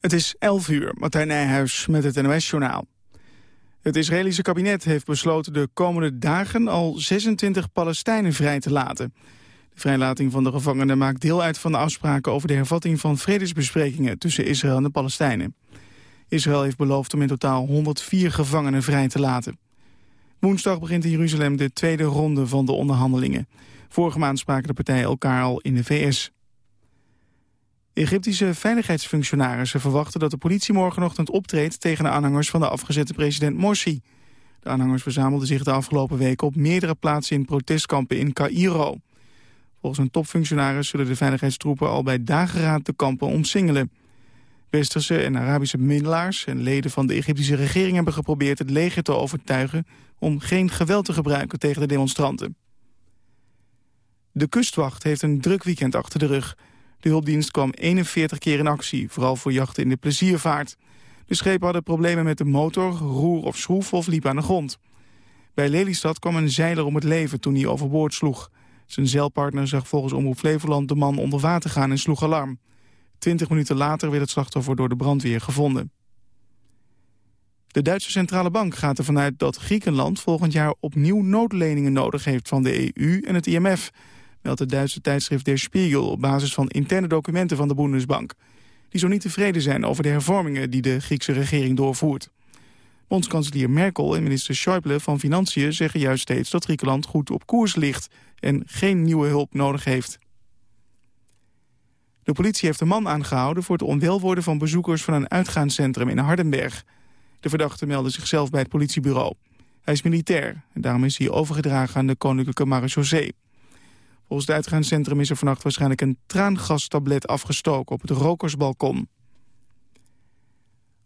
Het is 11 uur, Martijn Nijhuis met het NOS-journaal. Het Israëlische kabinet heeft besloten de komende dagen al 26 Palestijnen vrij te laten. De vrijlating van de gevangenen maakt deel uit van de afspraken over de hervatting van vredesbesprekingen tussen Israël en de Palestijnen. Israël heeft beloofd om in totaal 104 gevangenen vrij te laten. Woensdag begint in Jeruzalem de tweede ronde van de onderhandelingen. Vorige maand spraken de partijen elkaar al in de VS. Egyptische veiligheidsfunctionarissen verwachten dat de politie morgenochtend optreedt tegen de aanhangers van de afgezette president Morsi. De aanhangers verzamelden zich de afgelopen weken op meerdere plaatsen in protestkampen in Cairo. Volgens een topfunctionaris zullen de veiligheidstroepen al bij dageraad de kampen omsingelen. Westerse en Arabische bemiddelaars en leden van de Egyptische regering hebben geprobeerd het leger te overtuigen om geen geweld te gebruiken tegen de demonstranten. De kustwacht heeft een druk weekend achter de rug. De hulpdienst kwam 41 keer in actie, vooral voor jachten in de pleziervaart. De schepen hadden problemen met de motor, roer of schroef of liep aan de grond. Bij Lelystad kwam een zeiler om het leven toen hij overboord sloeg. Zijn zeilpartner zag volgens Omroep Flevoland de man onder water gaan en sloeg alarm. Twintig minuten later werd het slachtoffer door de brandweer gevonden. De Duitse Centrale Bank gaat ervan uit dat Griekenland volgend jaar opnieuw noodleningen nodig heeft van de EU en het IMF meldt het Duitse tijdschrift Der Spiegel op basis van interne documenten van de Bundesbank. Die zo niet tevreden zijn over de hervormingen die de Griekse regering doorvoert. Bondskanselier Merkel en minister Schäuble van Financiën zeggen juist steeds dat Griekenland goed op koers ligt en geen nieuwe hulp nodig heeft. De politie heeft een man aangehouden voor het onwelworden van bezoekers van een uitgaanscentrum in Hardenberg. De verdachte meldde zichzelf bij het politiebureau. Hij is militair en daarom is hij overgedragen aan de koninklijke marechaussee. Volgens het uitgaanscentrum is er vannacht waarschijnlijk een traangastablet afgestoken op het rokersbalkon.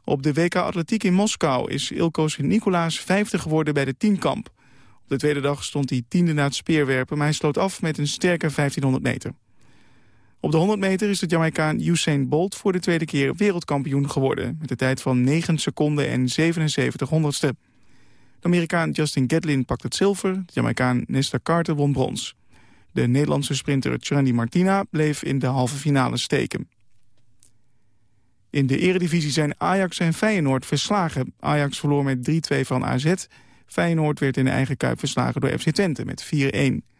Op de WK Atletiek in Moskou is Ilko Sint-Nicolaas vijfde geworden bij de tienkamp. Op de tweede dag stond hij tiende na het speerwerpen, maar hij sloot af met een sterke 1500 meter. Op de 100 meter is de Jamaicaan Usain Bolt voor de tweede keer wereldkampioen geworden... met een tijd van 9 seconden en 77 honderdste. De Amerikaan Justin Gatlin pakt het zilver, de Jamaicaan Nesta Carter won brons. De Nederlandse sprinter Trendy Martina bleef in de halve finale steken. In de eredivisie zijn Ajax en Feyenoord verslagen. Ajax verloor met 3-2 van AZ. Feyenoord werd in de eigen kuip verslagen door FC Twente met 4-1.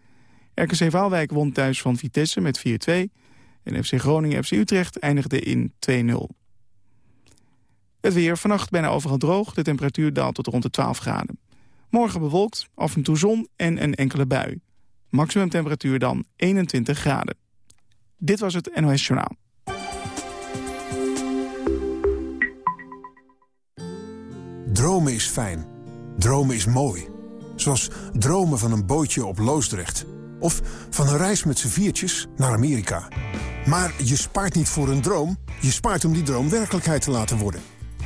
RKC Waalwijk won thuis van Vitesse met 4-2. En FC Groningen FC Utrecht eindigde in 2-0. Het weer vannacht bijna overal droog. De temperatuur daalt tot rond de 12 graden. Morgen bewolkt, af en toe zon en een enkele bui. Maximum temperatuur dan 21 graden. Dit was het NOS Journaal. Dromen is fijn. Dromen is mooi. Zoals dromen van een bootje op Loosdrecht. Of van een reis met z'n viertjes naar Amerika. Maar je spaart niet voor een droom. Je spaart om die droom werkelijkheid te laten worden.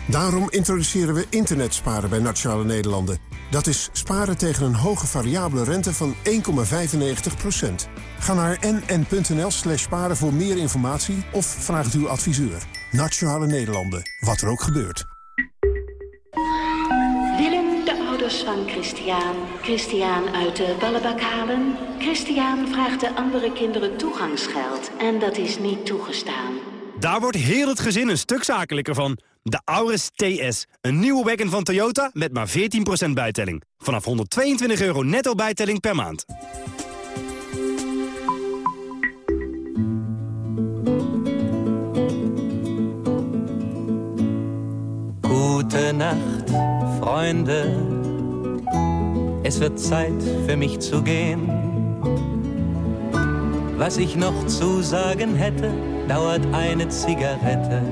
Daarom introduceren we internetsparen bij Nationale Nederlanden. Dat is sparen tegen een hoge variabele rente van 1,95%. Ga naar nn.nl slash sparen voor meer informatie of vraag het uw adviseur. Nationale Nederlanden, wat er ook gebeurt. Willem de ouders van Christian, Christian uit de ballenbak halen. Christian vraagt de andere kinderen toegangsgeld en dat is niet toegestaan. Daar wordt heel het gezin een stuk zakelijker van. De Auris TS. Een nieuwe wagon van Toyota met maar 14% bijtelling. Vanaf 122 euro netto bijtelling per maand. Nacht, Freunde. Es wird Zeit für mich zu gehen. Was ich noch zu sagen hätte, dauert eine Zigarette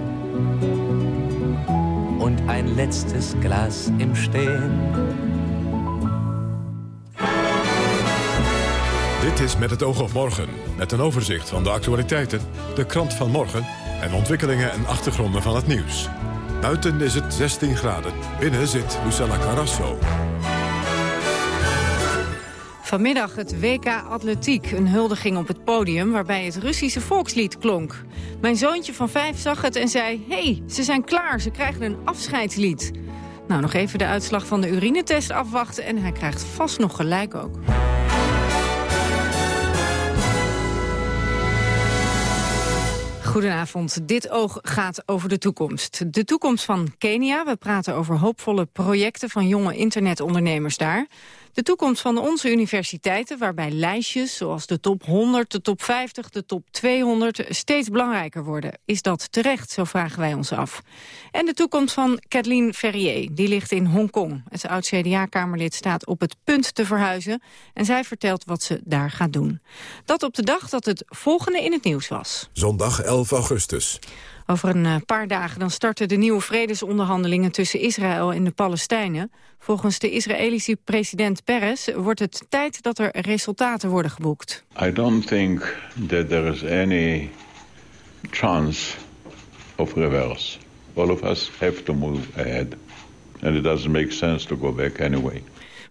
und ein letztes Glas im Stehen. Dit is Met het oog op morgen, met een overzicht van de actualiteiten, de krant van morgen en ontwikkelingen en achtergronden van het nieuws. Buiten is het 16 graden, binnen zit Lucella Carrasso. Vanmiddag het WK Atletiek, een huldiging op het podium... waarbij het Russische volkslied klonk. Mijn zoontje van vijf zag het en zei... hey, ze zijn klaar, ze krijgen een afscheidslied. Nou, nog even de uitslag van de urinetest afwachten... en hij krijgt vast nog gelijk ook. Goedenavond. Dit oog gaat over de toekomst. De toekomst van Kenia. We praten over hoopvolle projecten van jonge internetondernemers daar. De toekomst van onze universiteiten, waarbij lijstjes zoals de top 100, de top 50, de top 200 steeds belangrijker worden. Is dat terecht, zo vragen wij ons af. En de toekomst van Kathleen Ferrier, die ligt in Hongkong. Het oud-CDA-kamerlid staat op het punt te verhuizen en zij vertelt wat ze daar gaat doen. Dat op de dag dat het volgende in het nieuws was. Zondag 11 augustus. Over een eh, paar dagen dan starten de nieuwe vredesonderhandelingen tussen Israël en de Palestijnen. Volgens de Israëlische president Peres wordt het tijd dat er resultaten worden geboekt. I don't think that there is any chance of reverse. All of us have to move ahead. And it doesn't make sense to go back anyway.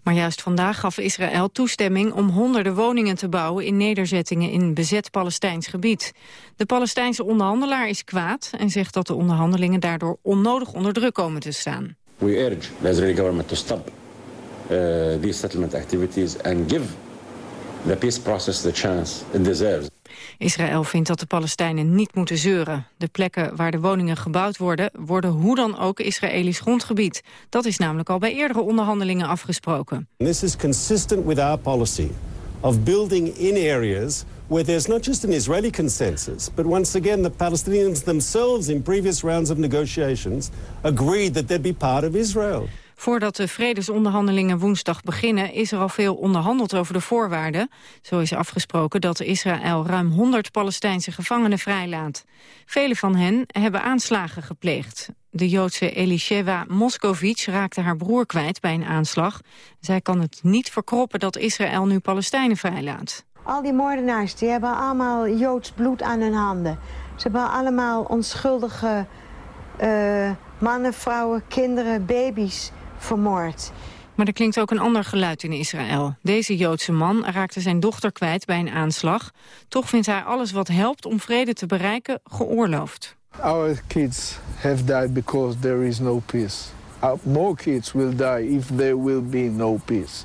Maar juist vandaag gaf Israël toestemming om honderden woningen te bouwen in nederzettingen in bezet Palestijns gebied. De Palestijnse onderhandelaar is kwaad en zegt dat de onderhandelingen daardoor onnodig onder druk komen te staan. We urge the Israeli government to stop uh, these settlement activities and give the peace process the chance it deserves. Israël vindt dat de Palestijnen niet moeten zeuren. De plekken waar de woningen gebouwd worden, worden hoe dan ook Israëlisch grondgebied. Dat is namelijk al bij eerdere onderhandelingen afgesproken. This is consistent with our policy of building in areas where there's not just an Israeli consensus, but once again the Palestinians themselves in previous rounds of negotiations agreed that they'd be part of Israel. Voordat de vredesonderhandelingen woensdag beginnen... is er al veel onderhandeld over de voorwaarden. Zo is afgesproken dat Israël ruim 100 Palestijnse gevangenen vrijlaat. Vele van hen hebben aanslagen gepleegd. De Joodse Elisheva Moscovic raakte haar broer kwijt bij een aanslag. Zij kan het niet verkroppen dat Israël nu Palestijnen vrijlaat. Al die moordenaars die hebben allemaal Joods bloed aan hun handen. Ze hebben allemaal onschuldige uh, mannen, vrouwen, kinderen, baby's vermoord. Maar er klinkt ook een ander geluid in Israël. Deze Joodse man raakte zijn dochter kwijt bij een aanslag. Toch vindt hij alles wat helpt om vrede te bereiken geoorloofd. Our kids have died because there is no peace. more kids will die if there will be no peace.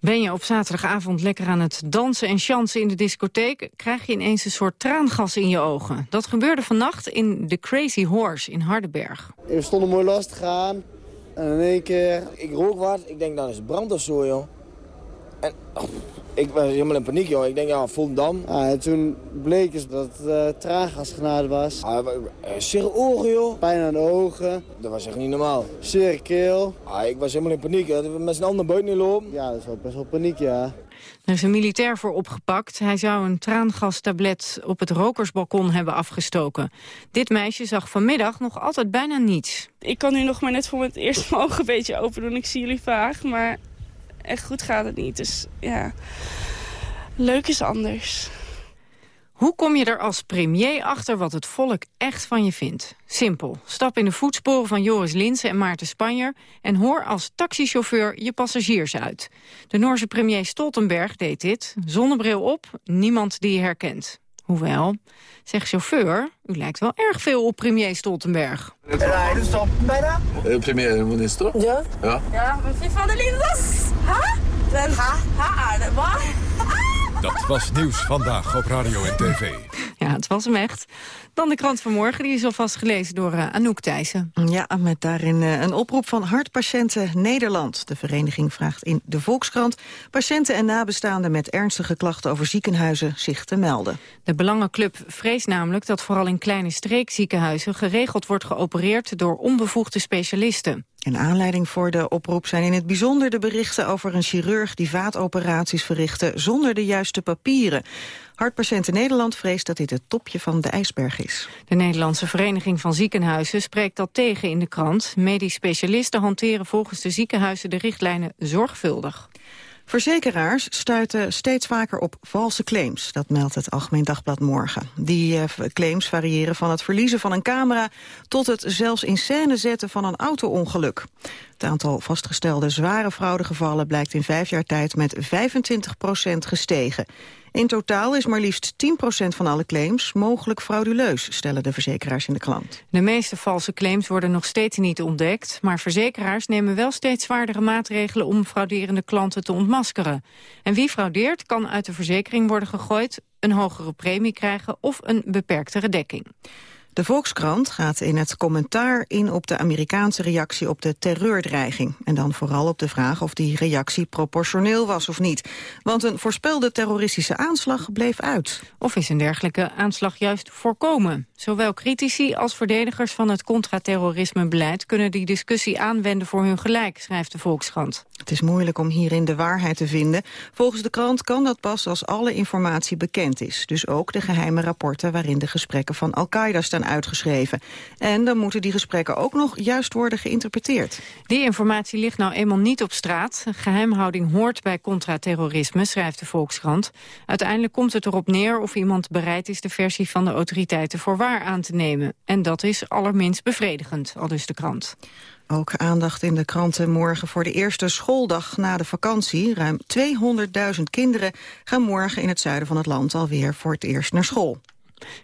Ben je op zaterdagavond lekker aan het dansen en chansen in de discotheek... krijg je ineens een soort traangas in je ogen. Dat gebeurde vannacht in The Crazy Horse in Hardenberg. We stonden mooi los te gaan. En in één keer, ik rook wat. Ik denk, dan is het brand of zo, joh. En oh, ik was helemaal in paniek, joh. Ik denk, ja, Volendam. Ja, en toen bleek het dat het uh, traangasgenade was. Ah, uh, ogen, joh. Pijn aan de ogen. Dat was echt niet normaal. Zeer keel. Ah, ik was helemaal in paniek. Hè. Met z'n handen buiten lopen. Ja, dat is wel best wel paniek, ja. Er is een militair voor opgepakt. Hij zou een traangastablet op het rokersbalkon hebben afgestoken. Dit meisje zag vanmiddag nog altijd bijna niets. Ik kan nu nog maar net voor mijn eerste ogen een beetje open doen. Ik zie jullie vaag, maar echt goed gaat het niet. Dus ja, leuk is anders. Hoe kom je er als premier achter wat het volk echt van je vindt? Simpel. Stap in de voetsporen van Joris Linsen en Maarten Spanjer... en hoor als taxichauffeur je passagiers uit. De Noorse premier Stoltenberg deed dit. Zonnebril op, niemand die je herkent. Hoewel, zeg chauffeur, u lijkt wel erg veel op premier Stoltenberg. Rijden, stop, bijna. Eh, premier-minister? Ja. Ja, ja van de Lindas. Ha? Ha? Ha? Wat? Dat was nieuws vandaag op radio en tv. Ja, het was hem echt. Dan de krant van morgen, die is alvast gelezen door uh, Anouk Thijssen. Ja, met daarin uh, een oproep van Hartpatiënten Nederland. De vereniging vraagt in de Volkskrant patiënten en nabestaanden met ernstige klachten over ziekenhuizen zich te melden. De Belangenclub vreest namelijk dat vooral in kleine streekziekenhuizen geregeld wordt geopereerd door onbevoegde specialisten. En aanleiding voor de oproep zijn in het bijzonder de berichten over een chirurg die vaatoperaties verrichtte zonder de juiste papieren. Hartpatiënten Nederland vreest dat dit het topje van de ijsberg is. De Nederlandse Vereniging van Ziekenhuizen spreekt dat tegen in de krant. Medisch specialisten hanteren volgens de ziekenhuizen de richtlijnen zorgvuldig. Verzekeraars stuiten steeds vaker op valse claims. Dat meldt het Algemeen Dagblad morgen. Die uh, claims variëren van het verliezen van een camera... tot het zelfs in scène zetten van een auto-ongeluk. Het aantal vastgestelde zware fraudegevallen blijkt in vijf jaar tijd met 25% gestegen. In totaal is maar liefst 10% van alle claims mogelijk frauduleus, stellen de verzekeraars in de klant. De meeste valse claims worden nog steeds niet ontdekt, maar verzekeraars nemen wel steeds zwaardere maatregelen om frauderende klanten te ontmaskeren. En wie fraudeert kan uit de verzekering worden gegooid, een hogere premie krijgen of een beperktere dekking. De Volkskrant gaat in het commentaar in op de Amerikaanse reactie op de terreurdreiging. En dan vooral op de vraag of die reactie proportioneel was of niet. Want een voorspelde terroristische aanslag bleef uit. Of is een dergelijke aanslag juist voorkomen? Zowel critici als verdedigers van het contra-terrorisme-beleid... kunnen die discussie aanwenden voor hun gelijk, schrijft de Volkskrant. Het is moeilijk om hierin de waarheid te vinden. Volgens de krant kan dat pas als alle informatie bekend is. Dus ook de geheime rapporten waarin de gesprekken van Al-Qaeda staan uitgeschreven. En dan moeten die gesprekken ook nog juist worden geïnterpreteerd. Die informatie ligt nou eenmaal niet op straat. Geheimhouding hoort bij contra-terrorisme, schrijft de Volkskrant. Uiteindelijk komt het erop neer of iemand bereid is de versie van de autoriteiten voor waar aan te nemen. En dat is allerminst bevredigend, al dus de krant. Ook aandacht in de kranten morgen voor de eerste schooldag na de vakantie. Ruim 200.000 kinderen gaan morgen in het zuiden van het land alweer voor het eerst naar school.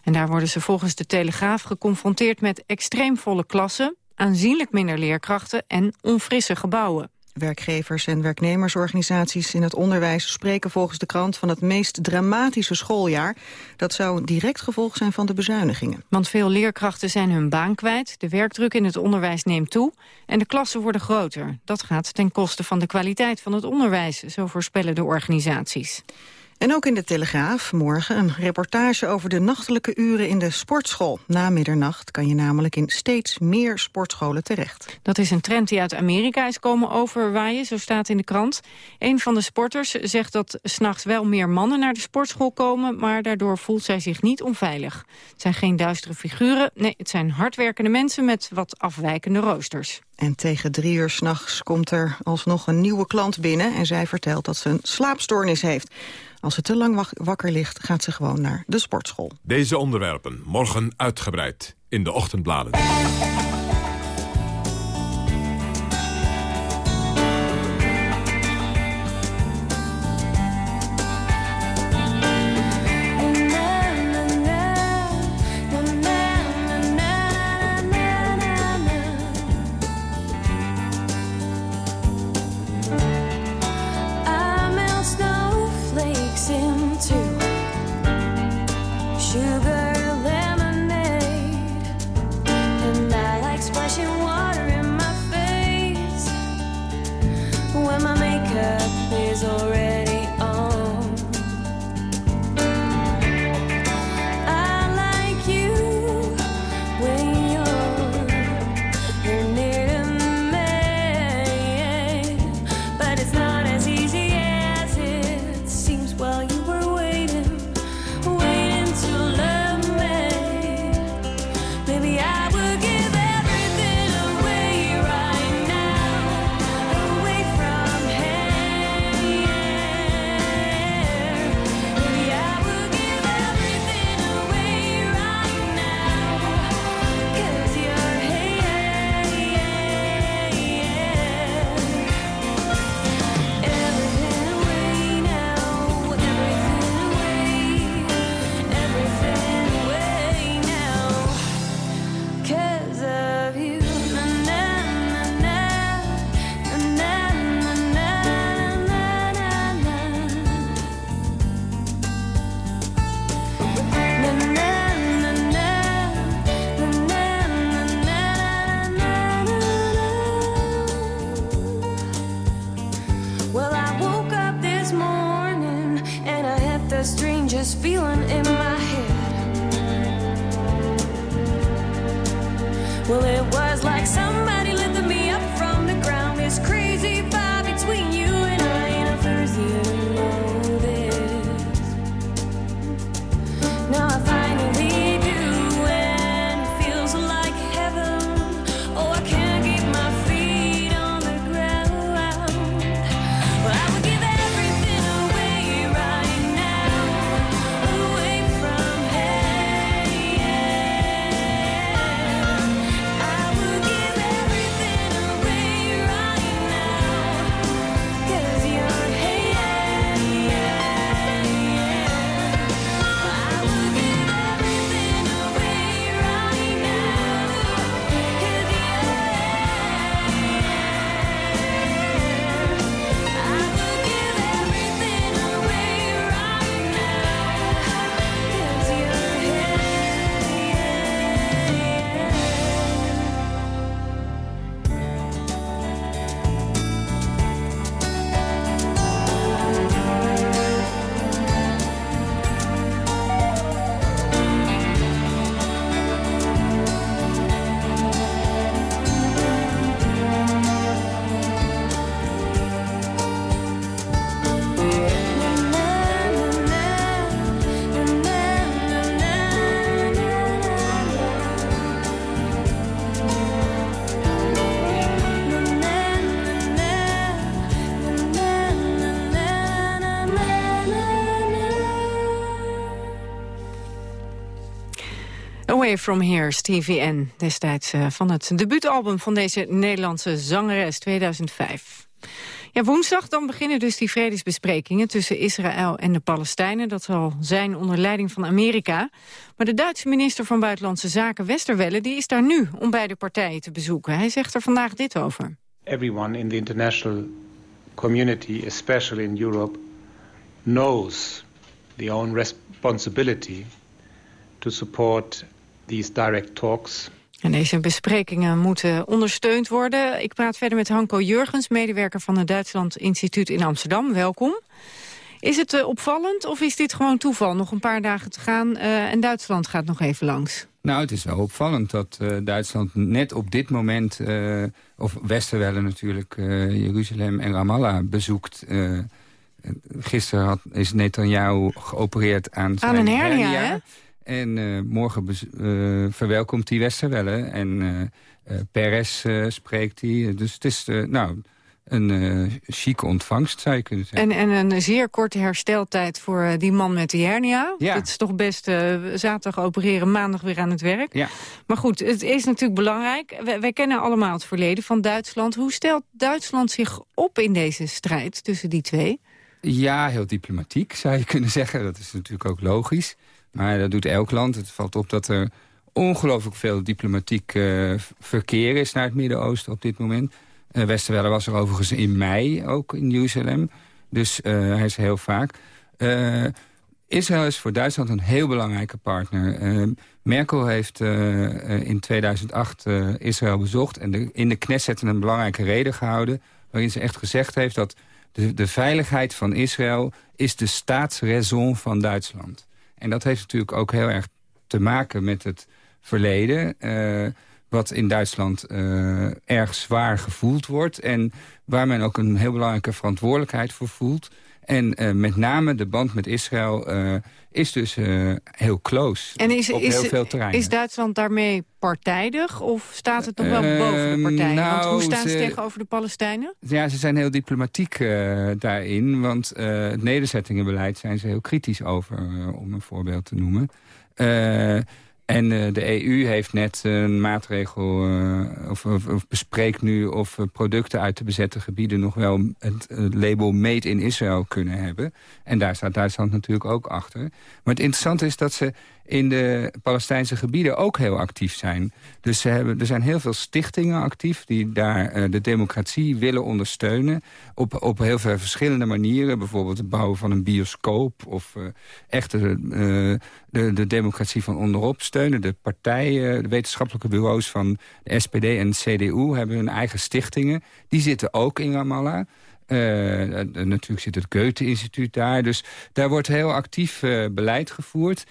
En daar worden ze volgens de Telegraaf geconfronteerd met extreem volle klassen, aanzienlijk minder leerkrachten en onfrisse gebouwen. Werkgevers en werknemersorganisaties in het onderwijs spreken volgens de krant van het meest dramatische schooljaar. Dat zou een direct gevolg zijn van de bezuinigingen. Want veel leerkrachten zijn hun baan kwijt, de werkdruk in het onderwijs neemt toe en de klassen worden groter. Dat gaat ten koste van de kwaliteit van het onderwijs, zo voorspellen de organisaties. En ook in de Telegraaf morgen een reportage over de nachtelijke uren in de sportschool. Na middernacht kan je namelijk in steeds meer sportscholen terecht. Dat is een trend die uit Amerika is komen overwaaien, zo staat in de krant. Een van de sporters zegt dat s'nachts wel meer mannen naar de sportschool komen... maar daardoor voelt zij zich niet onveilig. Het zijn geen duistere figuren, nee, het zijn hardwerkende mensen met wat afwijkende roosters. En tegen drie uur s'nachts komt er alsnog een nieuwe klant binnen... en zij vertelt dat ze een slaapstoornis heeft. Als ze te lang wakker ligt, gaat ze gewoon naar de sportschool. Deze onderwerpen morgen uitgebreid in de ochtendbladen. From Here, Stevie N. Destijds uh, van het debuutalbum van deze Nederlandse zangeres 2005. Ja, woensdag dan beginnen dus die vredesbesprekingen tussen Israël en de Palestijnen. Dat zal zijn onder leiding van Amerika. Maar de Duitse minister van Buitenlandse Zaken Westerwelle die is daar nu om beide partijen te bezoeken. Hij zegt er vandaag dit over. Everyone in the international community, especially in Europe, knows the own responsibility to support these direct talks. En deze besprekingen moeten ondersteund worden. Ik praat verder met Hanko Jurgens, medewerker van het Duitsland Instituut in Amsterdam. Welkom. Is het uh, opvallend of is dit gewoon toeval? Nog een paar dagen te gaan uh, en Duitsland gaat nog even langs. Nou, het is wel opvallend dat uh, Duitsland net op dit moment... of Westerwelle natuurlijk, Jeruzalem en Ramallah bezoekt... gisteren had, is Netanyahu geopereerd aan zijn Aan een hernia, hernia. En uh, morgen uh, verwelkomt hij Westerwelle. En uh, Perez spreekt hij. Dus het is nou, een chique ontvangst, zou je kunnen zeggen. En, en een zeer korte hersteltijd voor die man met die hernia. Ja. Het is toch best zaterdag opereren, maandag weer aan het werk. Ja. Maar goed, het is natuurlijk belangrijk. Wij, wij kennen allemaal het verleden van Duitsland. Hoe stelt Duitsland zich op in deze strijd tussen die twee? Ja, heel diplomatiek, zou je kunnen zeggen. Dat is natuurlijk ook logisch. Maar dat doet elk land. Het valt op dat er ongelooflijk veel diplomatiek uh, verkeer is naar het Midden-Oosten op dit moment. Uh, Westerwelle was er overigens in mei ook in Jeruzalem. Dus uh, hij is heel vaak. Israël is voor Duitsland een heel belangrijke partner. Merkel heeft in 2008 Israël bezocht... en in de Knesset een belangrijke reden gehouden... waarin ze echt gezegd heeft dat de, de veiligheid van Israël... is de staatsraison van Duitsland. En dat heeft natuurlijk ook heel erg te maken met het verleden... Uh, wat in Duitsland uh, erg zwaar gevoeld wordt... en waar men ook een heel belangrijke verantwoordelijkheid voor voelt... En uh, met name de band met Israël uh, is dus uh, heel close en is, op is, heel veel terreinen. Is Duitsland daarmee partijdig of staat het nog wel boven de partijen? Nou, want hoe staan ze, ze, tegenover de Palestijnen? Ja, ze zijn heel diplomatiek daarin. Want het nederzettingenbeleid zijn ze heel kritisch over, om een voorbeeld te noemen. En uh, de EU heeft net een maatregel, uh, of, of, bespreekt nu of producten uit de bezette gebieden nog wel het, het, label Made in Israel kunnen hebben. En daar staat Duitsland natuurlijk ook achter. Maar het interessante is dat ze in de Palestijnse gebieden ook heel actief zijn. Dus ze hebben, er zijn heel veel stichtingen actief die daar uh, de democratie willen ondersteunen. Op, op heel veel verschillende manieren. Bijvoorbeeld het bouwen van een bioscoop of uh, echt de, uh, de, de, democratie van onderop steunen. De partijen, de wetenschappelijke bureaus van de SPD en de CDU hebben hun eigen stichtingen. Die zitten ook in Ramallah. Uh, natuurlijk zit het Goethe-instituut daar. Dus daar wordt heel actief uh, beleid gevoerd.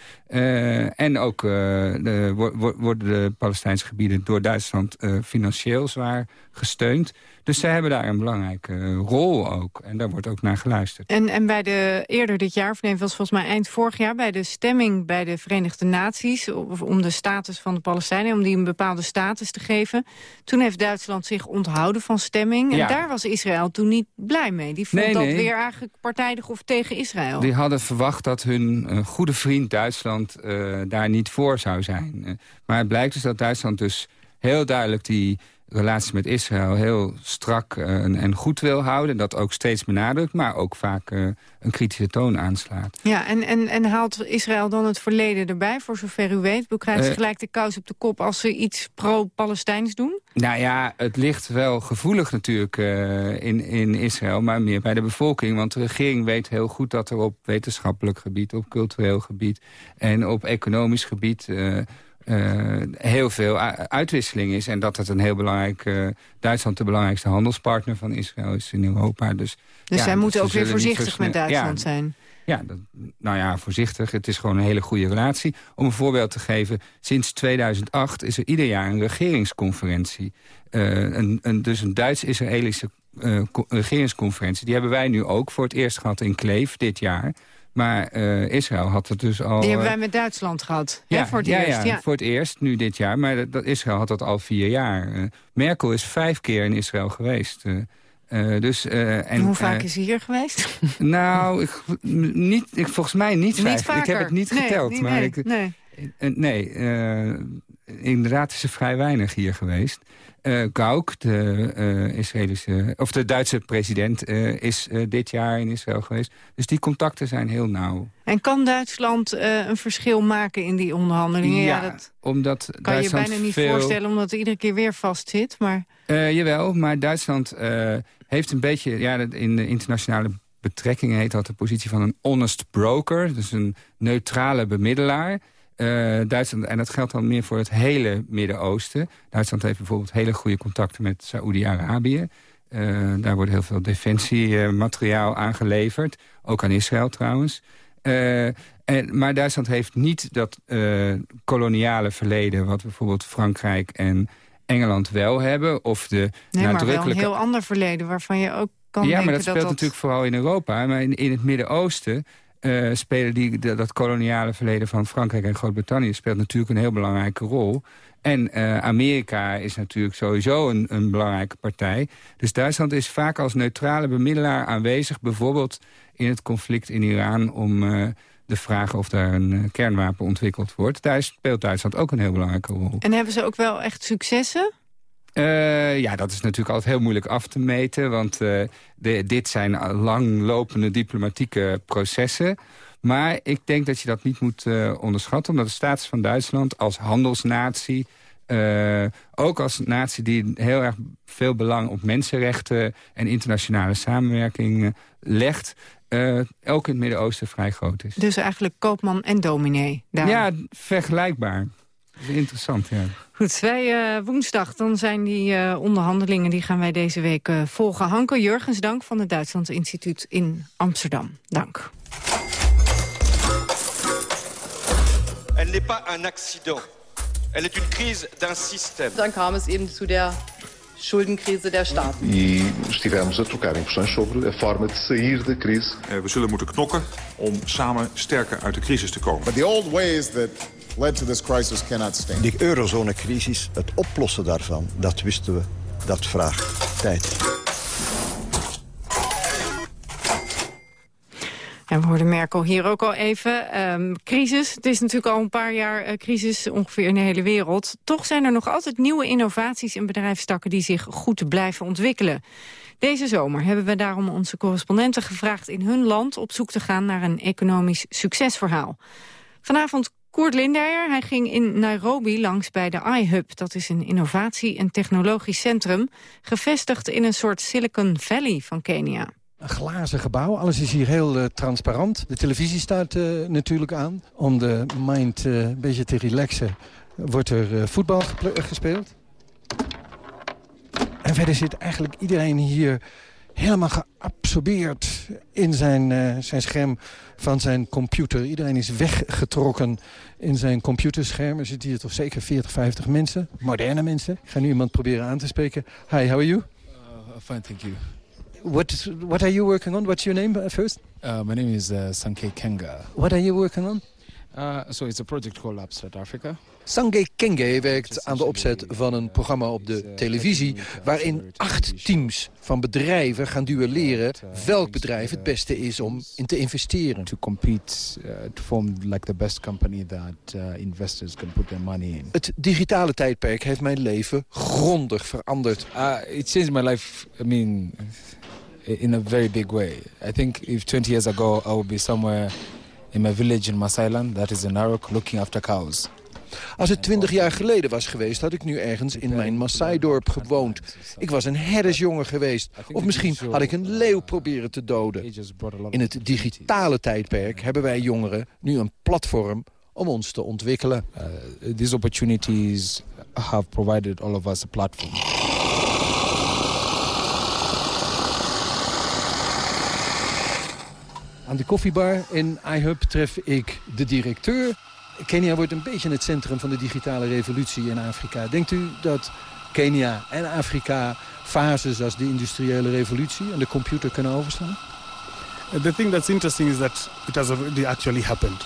En ook de, worden de Palestijnse gebieden door Duitsland financieel zwaar gesteund. Dus zij hebben daar een belangrijke rol ook. En daar wordt ook naar geluisterd. En, en bij de eerder dit jaar, of nee, was volgens mij eind vorig jaar... bij de stemming bij de Verenigde Naties... om de status van de Palestijnen, om die een bepaalde status te geven... toen heeft Duitsland zich onthouden van stemming. En ja. daar was Israël toen niet blij mee. Die vond nee, dat nee. weer eigenlijk partijdig of tegen Israël. Die hadden verwacht dat hun uh, goede vriend Duitsland uh, daar niet voor zou zijn. Uh, maar het blijkt dus dat Duitsland dus heel duidelijk die relaties met Israël heel strak uh, en, en, goed wil houden. Dat ook steeds benadrukt, maar ook vaak uh, een kritische toon aanslaat. Ja, en, en, en haalt Israël dan het verleden erbij, voor zover u weet? Krijgt ze uh, gelijk de kous op de kop als ze iets pro-Palestijns doen? Nou ja, het ligt wel gevoelig natuurlijk in, in Israël, maar meer bij de bevolking. Want de regering weet heel goed dat er op wetenschappelijk gebied, op cultureel gebied en op economisch gebied uh, heel veel uitwisseling is. En dat het een heel belangrijk... Uh, Duitsland de belangrijkste handelspartner van Israël is in Europa. Dus, dus ja, zij moeten ook weer voorzichtig met Duitsland ja, zijn. Ja, dat, nou ja, voorzichtig. Het is gewoon een hele goede relatie. Om een voorbeeld te geven, sinds 2008 is er ieder jaar een regeringsconferentie. Uh, een, een, dus een Duits-Israëlische regeringsconferentie. Die hebben wij nu ook voor het eerst gehad in Kleef dit jaar... Maar uh, Israël had het dus al... Die hebben wij met Duitsland gehad, ja, hè, voor het ja, eerst. Ja, ja, voor het eerst, nu dit jaar. Maar dat, dat Israël had dat al vier jaar. Uh, Merkel is vijf keer in Israël geweest. Uh, dus, en, en, hoe vaak is hij hier geweest? nou, ik, niet, ik, volgens mij niet, niet vijf. Vaker. Ik heb het niet nee, geteld. Nee, maar nee, ik, nee. Eh, nee, inderdaad is er vrij weinig hier geweest. Uh, Gauck, de, uh, Israëlische, of de Duitse president, uh, is dit jaar in Israël geweest. Dus die contacten zijn heel nauw. En kan Duitsland een verschil maken in die onderhandelingen? Ja, ja dat omdat kan Duitsland je bijna niet veel... voorstellen, omdat het iedere keer weer vastzit. Maar... jawel, maar Duitsland heeft een beetje... Ja, in de internationale betrekkingen heet dat de positie van een honest broker. Dus een neutrale bemiddelaar. Uh, Duitsland, en dat geldt dan meer voor het hele Midden-Oosten. Duitsland heeft bijvoorbeeld hele goede contacten met Saoedi-Arabië. Uh, daar wordt heel veel defensiemateriaal aangeleverd. Ook aan Israël trouwens. Uh, en, maar Duitsland heeft niet dat koloniale verleden... wat bijvoorbeeld Frankrijk en Engeland wel hebben. Of de nee, nadrukkelijke... maar wel een heel ander verleden waarvan je ook kan Ja, maar dat dat speelt dat... natuurlijk vooral in Europa. Maar in, in het Midden-Oosten uh, spelen die, dat koloniale verleden van Frankrijk en Groot-Brittannië... speelt natuurlijk een heel belangrijke rol. En uh, Amerika is natuurlijk sowieso een, een, belangrijke partij. Dus Duitsland is vaak als neutrale bemiddelaar aanwezig... bijvoorbeeld in het conflict in Iran... om uh, de vraag of daar een kernwapen ontwikkeld wordt. Daar speelt Duitsland ook een heel belangrijke rol. En hebben ze ook wel echt successen? Uh, ja, dat is natuurlijk altijd heel moeilijk af te meten. Want uh, de, dit zijn langlopende diplomatieke processen. Maar ik denk dat je dat niet moet uh, onderschatten. Omdat de status van Duitsland als handelsnatie... ook als natie die heel erg veel belang op mensenrechten... en internationale samenwerking legt... ook in het Midden-Oosten vrij groot is. Dus eigenlijk koopman en dominee daar. Ja, vergelijkbaar. Interessant, ja. Goed, wij uh, woensdag, dan zijn die uh, onderhandelingen... die gaan wij deze week uh, volgen. Hanko Jurgens, dank van het Duitsland Instituut in Amsterdam. Dank. Elle n'est pas un accident. Elle est une crise d'un système. Dan kam es eben zu der schuldenkrise der Staaten. E estivemos a trocar impressões sobre a forma de sair da crise. We zullen moeten knokken om samen sterker uit de crisis te komen. But the old ways that led to this crisis cannot stand. Die eurozonecrisis, het oplossen daarvan, dat wisten we, dat vraagt tijd. En we hoorden Merkel hier ook al even. Um, crisis, het is natuurlijk al een paar jaar uh, crisis, ongeveer in de hele wereld. Toch zijn er nog altijd nieuwe innovaties en bedrijfstakken... die zich goed blijven ontwikkelen. Deze zomer hebben we daarom onze correspondenten gevraagd in hun land... op zoek te gaan naar een economisch succesverhaal. Vanavond Koert Lindeyer, hij ging in Nairobi langs bij de iHub. Dat is een innovatie- en technologisch centrum... gevestigd in een soort Silicon Valley van Kenia. Een glazen gebouw, alles is hier heel uh, transparant. De televisie staat uh, natuurlijk aan. Om de mind uh, een beetje te relaxen wordt er voetbal gespeeld. En verder zit eigenlijk iedereen hier helemaal geabsorbeerd in zijn, uh, zijn scherm van zijn computer. Iedereen is weggetrokken in zijn computerscherm. Er zitten hier toch zeker 40, 50 mensen. Moderne mensen. Ik ga nu iemand proberen aan te spreken. Hi, how are you? Uh, fine, thank you. What, what are you working on? What's your name first? Uh, my name is uh, Sankey Kenga. What are you working on? Uh, so it's a project called Abstract Africa. Sange Kenge werkt aan de opzet van een programma op de televisie... waarin acht teams van bedrijven gaan duelleren... welk bedrijf het beste is om in te investeren. To compete, uh, to form like the best company that uh, investors can put their money in. Het digitale tijdperk heeft mijn leven grondig veranderd. Uh, it changed my life, I mean, in a very big way. I think if 20 years ago I would be somewhere in my village in Masailand, that is in Narok, looking after cows. Als het twintig jaar geleden was geweest, had ik nu ergens in mijn Maasai-dorp gewoond. Ik was een herdersjongen geweest. Of misschien had ik een leeuw proberen te doden. In het digitale tijdperk hebben wij jongeren nu een platform om ons te ontwikkelen. Uh, these opportunities have provided all of us a platform. Aan de koffiebar in iHub tref ik de directeur. Kenia wordt een beetje het centrum van de digitale revolutie in Afrika. Denkt u dat Kenia en Afrika fases als de industriële revolutie en de computer kunnen overstaan? The thing that's interesting is that it has already actually happened.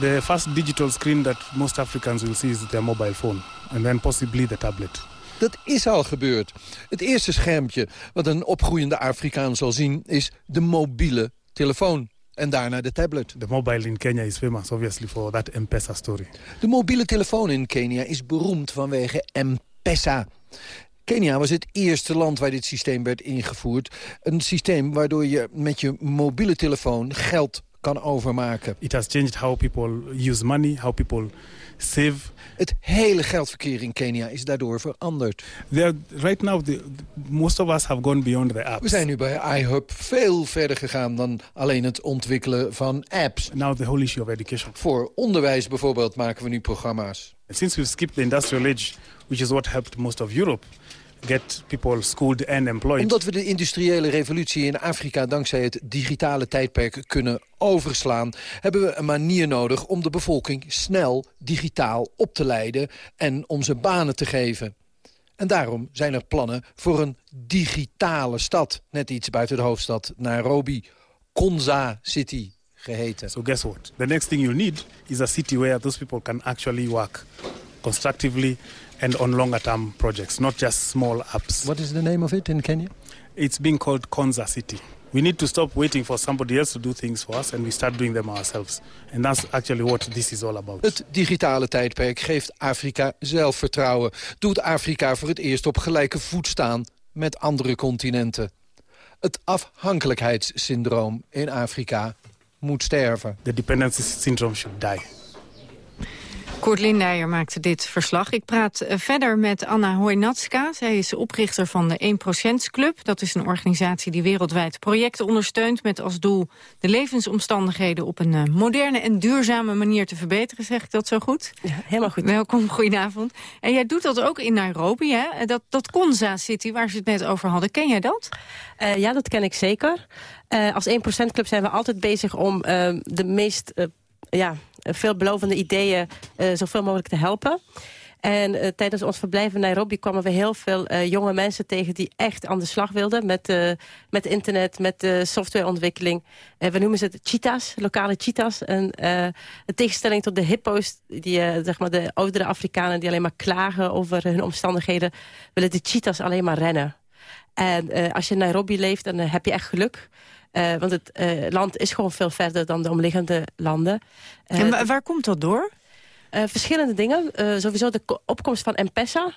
The first digital screen that most Africans will see is their mobile phone. And then possibly the tablet. Dat is al gebeurd. Het eerste schermpje wat een opgroeiende Afrikaan zal zien is de mobiele telefoon. En daarna de tablet. The mobile in Kenya is famous obviously for that M-Pesa story. De mobiele telefoon in Kenia is beroemd vanwege M-Pesa. Kenia was het eerste land waar dit systeem werd ingevoerd. Een systeem waardoor je met je mobiele telefoon geld kan overmaken. It has changed how people use money, how people save. Het hele geldverkeer in Kenia is daardoor veranderd. There, right now, the, most of us have gone beyond the apps. We zijn nu bij iHub veel verder gegaan dan alleen het ontwikkelen van apps. Now the whole issue of education. Voor onderwijs bijvoorbeeld maken we nu programma's. Since we've skipped the industrial age, which is what helped most of Europe, get people schooled and employed. Omdat we de industriële revolutie in Afrika dankzij het digitale tijdperk kunnen overslaan... hebben we een manier nodig om de bevolking snel digitaal op te leiden... en om ze banen te geven. En daarom zijn er plannen voor een digitale stad. Net iets buiten de hoofdstad Nairobi. Konza City geheten. So guess what? The next thing you need is a city where those people can actually work constructively and on longer term projects, not just small apps. What is the name of it in Kenya? It's being called Konza City. We need to stop waiting for somebody else to do things for us and we start doing them ourselves. And that's actually what this is all about. Het digitale tijdperk geeft Afrika zelfvertrouwen. Doet Afrika voor het eerst op gelijke voet staan met andere continenten. Het afhankelijkheidssyndroom in Afrika moet sterven. The dependency syndrome should die. Kort Lindijer maakte dit verslag. Ik praat eh, verder met Anna Hojnatska. Zij is oprichter van de 1% Club. Dat is een organisatie die wereldwijd projecten ondersteunt... met als doel de levensomstandigheden op een eh, moderne en duurzame manier te verbeteren. Zeg ik dat zo goed? Ja, helemaal goed. Welkom, goedenavond. En jij doet dat ook in Nairobi, hè? Dat, dat Konza City, waar ze het net over hadden. Ken jij dat? Uh, ja, dat ken ik zeker. Uh, als 1% Club zijn we altijd bezig om uh, de meest... ja, veelbelovende ideeën uh, zoveel mogelijk te helpen. En uh, tijdens ons verblijf in Nairobi kwamen we heel veel uh, jonge mensen tegen... die echt aan de slag wilden met, uh, met internet, met softwareontwikkeling. we noemen ze cheetahs, lokale cheetahs. En in tegenstelling tot de hippo's, die, zeg maar de oudere Afrikanen... die alleen maar klagen over hun omstandigheden... willen de cheetahs alleen maar rennen. En als je in Nairobi leeft, dan heb je echt geluk... Uh, want het uh, land is gewoon veel verder dan de omliggende landen. Uh, en waar komt dat door? verschillende dingen. sowieso de opkomst van M-Pesa.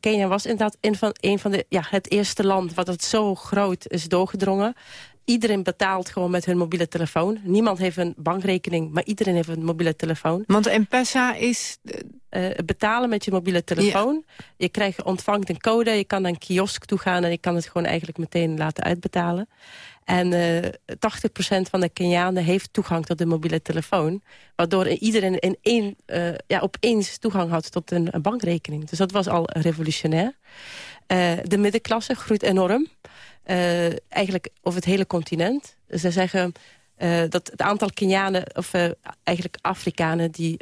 Kenia was inderdaad een van, een van de, ja, het eerste land wat het zo groot is doorgedrongen. Iedereen betaalt gewoon met hun mobiele telefoon. Niemand heeft een bankrekening, maar iedereen heeft een mobiele telefoon. Want M-Pesa is... betalen met je mobiele telefoon. Ja. Je krijgt, ontvangt een code, je kan naar een kiosk toe gaan... en je kan het gewoon eigenlijk meteen laten uitbetalen. En uh, 80% van de Kenianen heeft toegang tot de mobiele telefoon. Waardoor iedereen in één, uh, ja, opeens toegang had tot een, bankrekening. Dus dat was al revolutionair. Uh, de middenklasse groeit enorm. eigenlijk over het hele continent. Ze zeggen dat het aantal Kenianen, of eigenlijk Afrikanen... die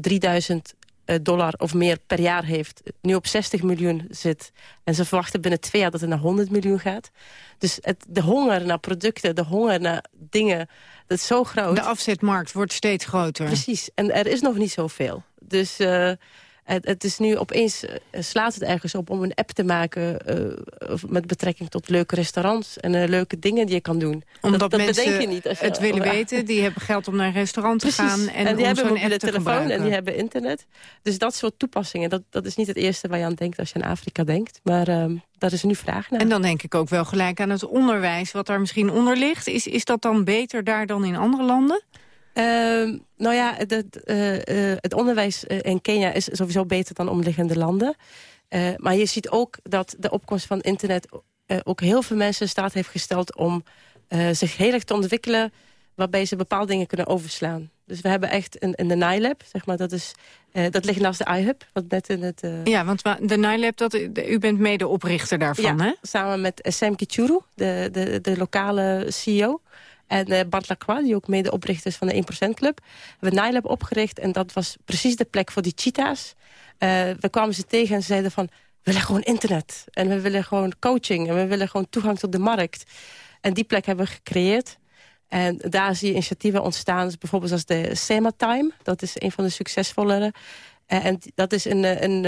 3000 eh, dollar of meer per jaar heeft... nu op 60 miljoen zit. En ze verwachten binnen twee jaar dat het naar 100 miljoen gaat. Dus het, de honger naar producten, de honger naar dingen... dat is zo groot. De afzetmarkt wordt steeds groter. Precies. En er is nog niet zoveel. Dus... Uh, het, het, is nu opeens, uh, slaat het ergens op om een app te maken... Uh, met betrekking tot leuke restaurants en uh, leuke dingen die je kan doen. Omdat dat, dat mensen bedenk je niet. je het willen weten, die hebben geld om naar een restaurant te Precies. gaan... En, en die hebben een telefoon gebruiken. en die hebben internet. Dus dat soort toepassingen, dat, dat is niet het eerste waar je aan denkt... als je aan Afrika denkt, maar um, daar is nu vraag naar. En dan denk ik ook wel gelijk aan het onderwijs, wat daar misschien onder ligt. Is, is dat dan beter daar dan in andere landen? Uh, nou ja, het, uh, uh, het onderwijs in Kenia is sowieso beter dan omliggende landen. maar je ziet ook dat de opkomst van internet... ook heel veel mensen in staat heeft gesteld om zich heel erg te ontwikkelen... waarbij ze bepaalde dingen kunnen overslaan. Dus we hebben echt in, in de NILab, zeg maar, dat, is, dat ligt naast de iHub. Wat net in het, Ja, want de NILab, dat, u bent medeoprichter daarvan, ja, hè? samen met Sam Kichuru, de, de, de lokale CEO... En uh, Bart Lacroix, die ook medeoprichter is van de 1% Club... hebben we NILAB opgericht en dat was precies de plek voor die cheetahs. Uh, we kwamen ze tegen en ze zeiden van... we willen gewoon internet en we willen gewoon coaching... en we willen gewoon toegang tot de markt. En die plek hebben we gecreëerd. En daar zie je initiatieven ontstaan, dus bijvoorbeeld als de SEMA Time. Dat is een van de succesvollere. Uh, en dat is een, een,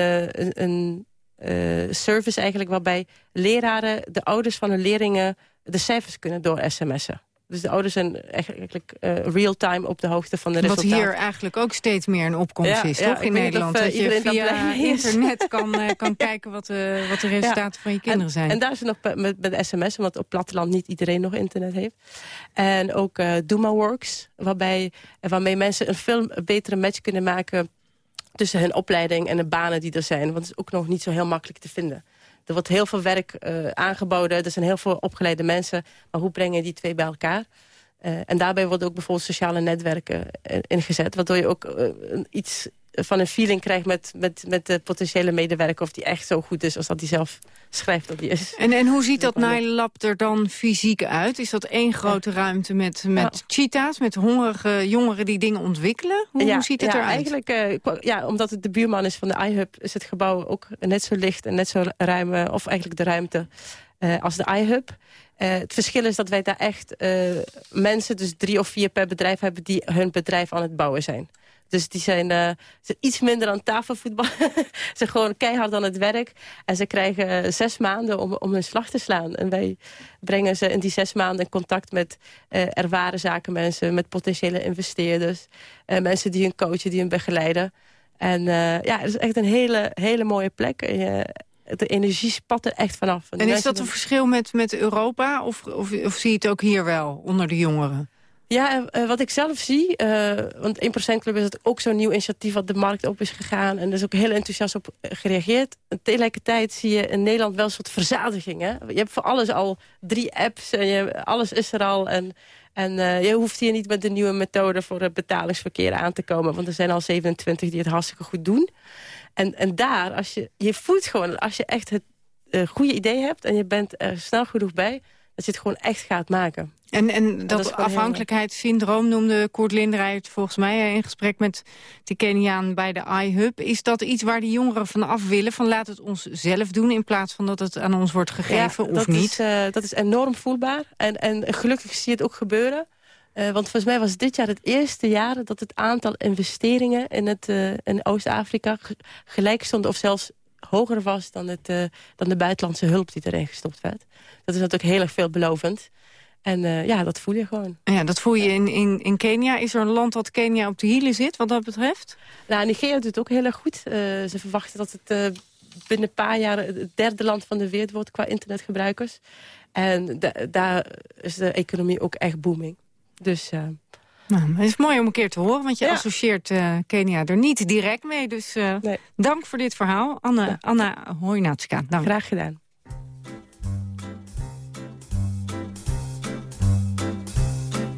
een, een service eigenlijk waarbij leraren... de ouders van hun leerlingen de cijfers kunnen door sms'en. Dus de ouders zijn eigenlijk uh, real-time op de hoogte van de resultaten. Wat hier eigenlijk ook steeds meer een opkomst is, toch? In Nederland. Of, dat je via internet kan, uh, kan kijken wat, wat de resultaten van je kinderen en, zijn. En daar is het nog met, met sms, omdat op platteland niet iedereen nog internet heeft. En ook Dooma Works, waarbij, waarmee mensen een veel betere match kunnen maken tussen hun opleiding en de banen die er zijn. Want het is ook nog niet zo heel makkelijk te vinden. Er wordt heel veel werk uh, aangeboden. Er zijn heel veel opgeleide mensen. Maar hoe breng je die twee bij elkaar? Uh, en daarbij worden ook bijvoorbeeld sociale netwerken uh, ingezet. Waardoor je ook iets van een feeling krijgt met, met, met de potentiële medewerker... of die echt zo goed is als dat hij zelf schrijft dat hij is. En, en hoe ziet dat Nijlab er dan fysiek uit? Is dat één grote ruimte met, met ja. cheetahs, met hongerige jongeren die dingen ontwikkelen? Hoe, ja, hoe ziet het eruit? Eigenlijk, uh, ja, omdat het de buurman is van de iHub... is het gebouw ook net zo licht en net zo ruim... Uh, of eigenlijk de ruimte uh, als de iHub. het verschil is dat wij daar echt mensen, dus drie of vier per bedrijf... hebben die hun bedrijf aan het bouwen zijn. Dus die zijn uh, iets minder aan tafelvoetbal. ze zijn gewoon keihard aan het werk. En ze krijgen uh, zes maanden om, om hun slag te slaan. En wij brengen ze in die zes maanden in contact met uh, ervaren zakenmensen... met potentiële investeerders. mensen die hun coachen, die hun begeleiden. En ja, het is echt een hele, hele mooie plek. de energie spat er echt vanaf. En, en is dat een verschil met, met Europa? Of, of, of zie je het ook hier wel, onder de jongeren? Ja, uh, wat ik zelf zie, uh, want 1% Club is het ook zo'n nieuw initiatief... wat de markt op is gegaan en er is ook heel enthousiast op gereageerd. Tegelijkertijd zie je in Nederland wel een soort verzadiging. Hè? Je hebt voor alles al drie apps en je, alles is er al. En, en je hoeft hier niet met de nieuwe methode voor het betalingsverkeer aan te komen. Want er zijn al 27 die het hartstikke goed doen. En, en daar, als je, je voelt gewoon, als je echt het goede idee hebt... en je bent er snel genoeg bij, dat je het gewoon echt gaat maken. En, en dat, dat afhankelijkheidssyndroom noemde Koert Linderij het volgens mij in gesprek met de Keniaan bij de iHub. Is dat iets waar de jongeren van af willen? Van laat het ons zelf doen in plaats van dat het aan ons wordt gegeven ja, of dat niet? Is, uh, dat is enorm voelbaar. En, en gelukkig zie je het ook gebeuren. Uh, want volgens mij was dit jaar het eerste jaar dat het aantal investeringen in, het, uh, in Oost-Afrika gelijk stond of zelfs hoger was dan, het, dan de buitenlandse hulp die erin gestopt werd. Dat is natuurlijk heel erg veelbelovend. En uh, ja, dat voel je gewoon. Ja, dat voel je in, in, in Kenia. Is er een land dat Kenia op de hielen zit, wat dat betreft? Nou, Nigeria doet het ook heel erg goed. Uh, ze verwachten dat het binnen een paar jaar het derde land van de wereld wordt qua internetgebruikers. En daar is de economie ook echt booming. Dus... Nou, het is mooi om een keer te horen, want je ja. associeert Kenia er niet direct mee. Dus nee. dank voor dit verhaal, Anne, ja. Anna Hojnatska. Dank. Graag gedaan.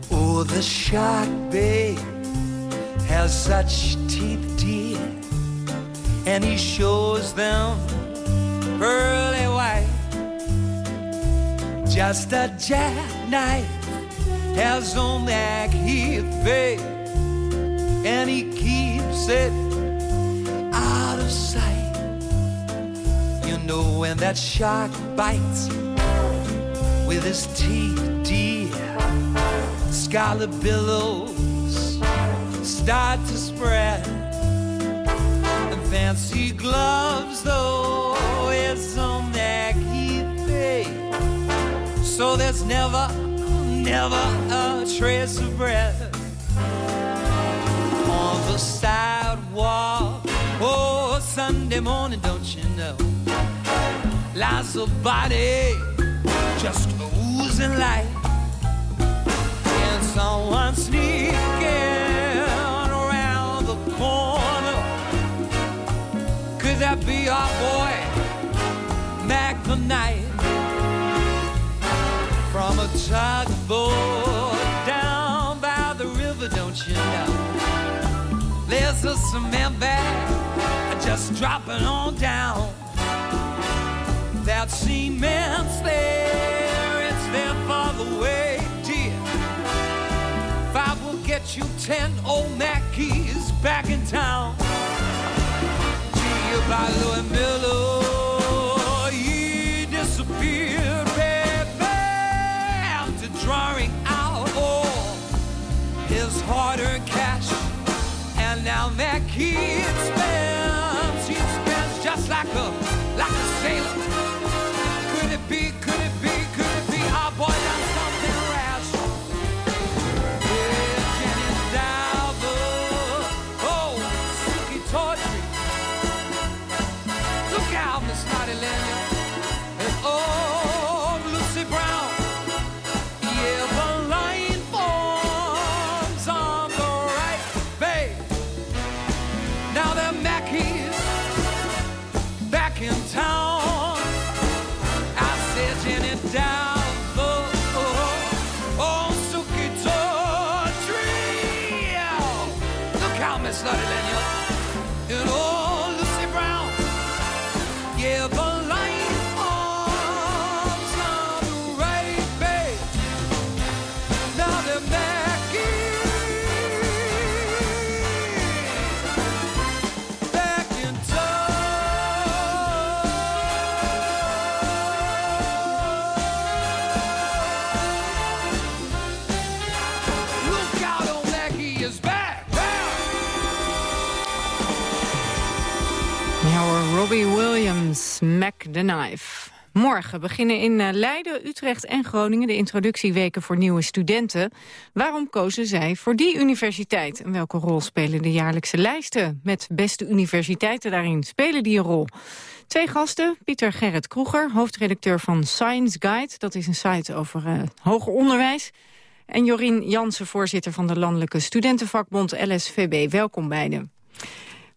Oh, the shark, babe, has such teeth, dear, and he shows them pearly white. Just a jackknife has on that heat, babe, and he keeps it out of sight. You know when that shark bites with his teeth, dear scarlet billows start to spread. And fancy gloves, though, is on that key thing. So there's never, never a trace of breath on the sidewalk. Oh, Sunday morning, don't you know? Lies a body just oozing light and someone sneaking around the corner. Could that be our boy, Tugboat down by the river, don't you know? There's a cement bag just dropping on down. That cement's there, it's there for the way five will get you ten old Mackeys back in town. Gee, by Louis Miller, he disappeared, hard-earned cash. And now Mackey spends, he spends just like a, like a sailor. Morgen beginnen in eh, Leiden, Utrecht en Groningen de introductieweken voor nieuwe studenten. Waarom kozen zij voor die universiteit? En welke rol spelen de jaarlijkse lijsten? Met beste universiteiten daarin spelen die een rol. Twee gasten, Pieter Gerrit Kroeger, hoofdredacteur van Science Guide. Dat is een site over uh, hoger onderwijs. En Jorien Jansen, voorzitter van de Landelijke Studentenvakbond LSVB. Welkom beiden.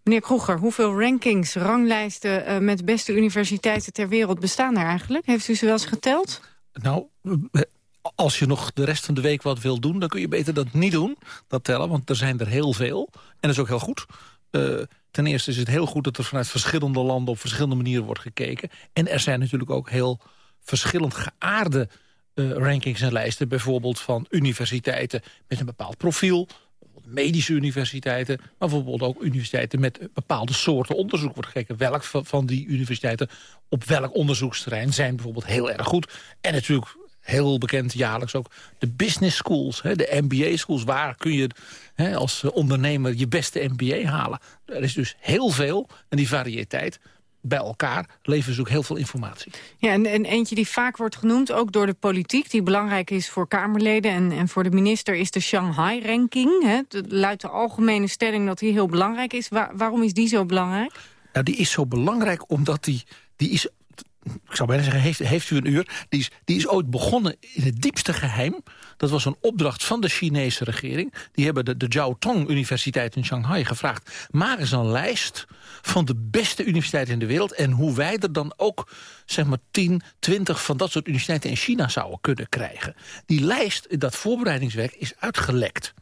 Meneer Kroeger, hoeveel rankings, ranglijsten uh, met beste universiteiten ter wereld bestaan er eigenlijk? Heeft u ze wel eens geteld? Nou, als je nog de rest van de week wat wil doen... dan kun je beter dat niet doen, dat tellen, want er zijn er heel veel. En dat is ook heel goed. Uh, ten eerste is het heel goed dat er vanuit verschillende landen... op verschillende manieren wordt gekeken. En er zijn natuurlijk ook heel verschillend geaarde rankings en lijsten. Bijvoorbeeld van universiteiten met een bepaald profiel medische universiteiten... maar bijvoorbeeld ook universiteiten met bepaalde soorten onderzoek wordt gekeken. Welk van die universiteiten op welk onderzoeksterrein zijn bijvoorbeeld heel erg goed. En natuurlijk heel bekend jaarlijks ook de business schools, de MBA schools. Waar kun je als ondernemer je beste MBA halen? Er is dus heel veel en die variëteit bij elkaar leveren ze ook heel veel informatie. Ja, en, en, eentje die vaak wordt genoemd, ook door de politiek... die belangrijk is voor Kamerleden en, en voor de minister... is de Shanghai-ranking. Het luidt de algemene stelling dat die heel belangrijk is. waarom is die zo belangrijk? Nou, die is zo belangrijk omdat die, die is ik zou bijna zeggen, heeft, heeft u een uur... Die is, die is ooit begonnen in het diepste geheim. Dat was een opdracht van de Chinese regering. Die hebben de, de Jiao Tong Universiteit in Shanghai gevraagd... maak eens een lijst van de beste universiteiten in de wereld... en hoe wij er dan ook zeg maar 10, 20 van dat soort universiteiten in China zouden kunnen krijgen. Die lijst, dat voorbereidingswerk, is uitgelekt.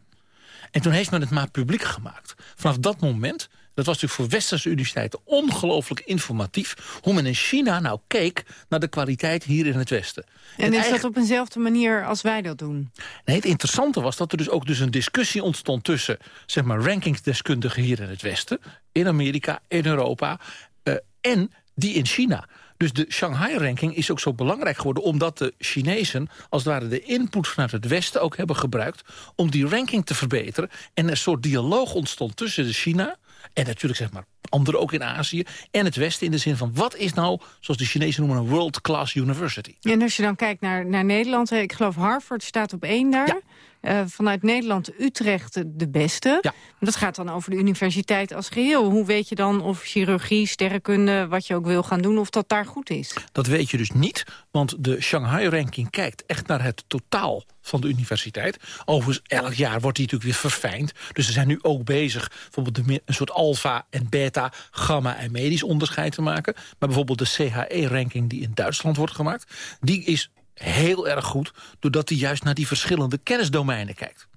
En toen heeft men het maar publiek gemaakt. Vanaf dat moment dat was natuurlijk voor westerse universiteiten ongelooflijk informatief... hoe men in China nou keek naar de kwaliteit hier in het Westen. En, is dat op eenzelfde manier als wij dat doen? Nee, het interessante was dat er dus ook dus een discussie ontstond... tussen zeg maar, rankingsdeskundigen hier in het Westen... in Amerika, in Europa uh, en die in China... Dus de Shanghai-ranking is ook zo belangrijk geworden... omdat de Chinezen als het ware de input vanuit het Westen ook hebben gebruikt... om die ranking te verbeteren. En een soort dialoog ontstond tussen de China en natuurlijk zeg maar anderen ook in Azië. En het Westen... in de zin van wat is nou, zoals de Chinezen noemen... een world-class university. En als je dan kijkt naar, naar Nederland... ik geloof Harvard staat op één daar... Uh, vanuit Nederland Utrecht de beste. Ja. Dat gaat dan over de universiteit als geheel. Hoe weet je dan of chirurgie, sterrenkunde, wat je ook wil gaan doen... of dat daar goed is? Dat weet je dus niet, want de Shanghai-ranking kijkt echt naar het totaal van de universiteit. Overigens, elk jaar wordt die natuurlijk weer verfijnd. Dus ze zijn nu ook bezig bijvoorbeeld een soort alfa en beta, gamma en medisch onderscheid te maken. Maar bijvoorbeeld de CHE-ranking die in Duitsland wordt gemaakt... die is heel erg goed... doordat hij juist naar die verschillende kennisdomeinen kijkt.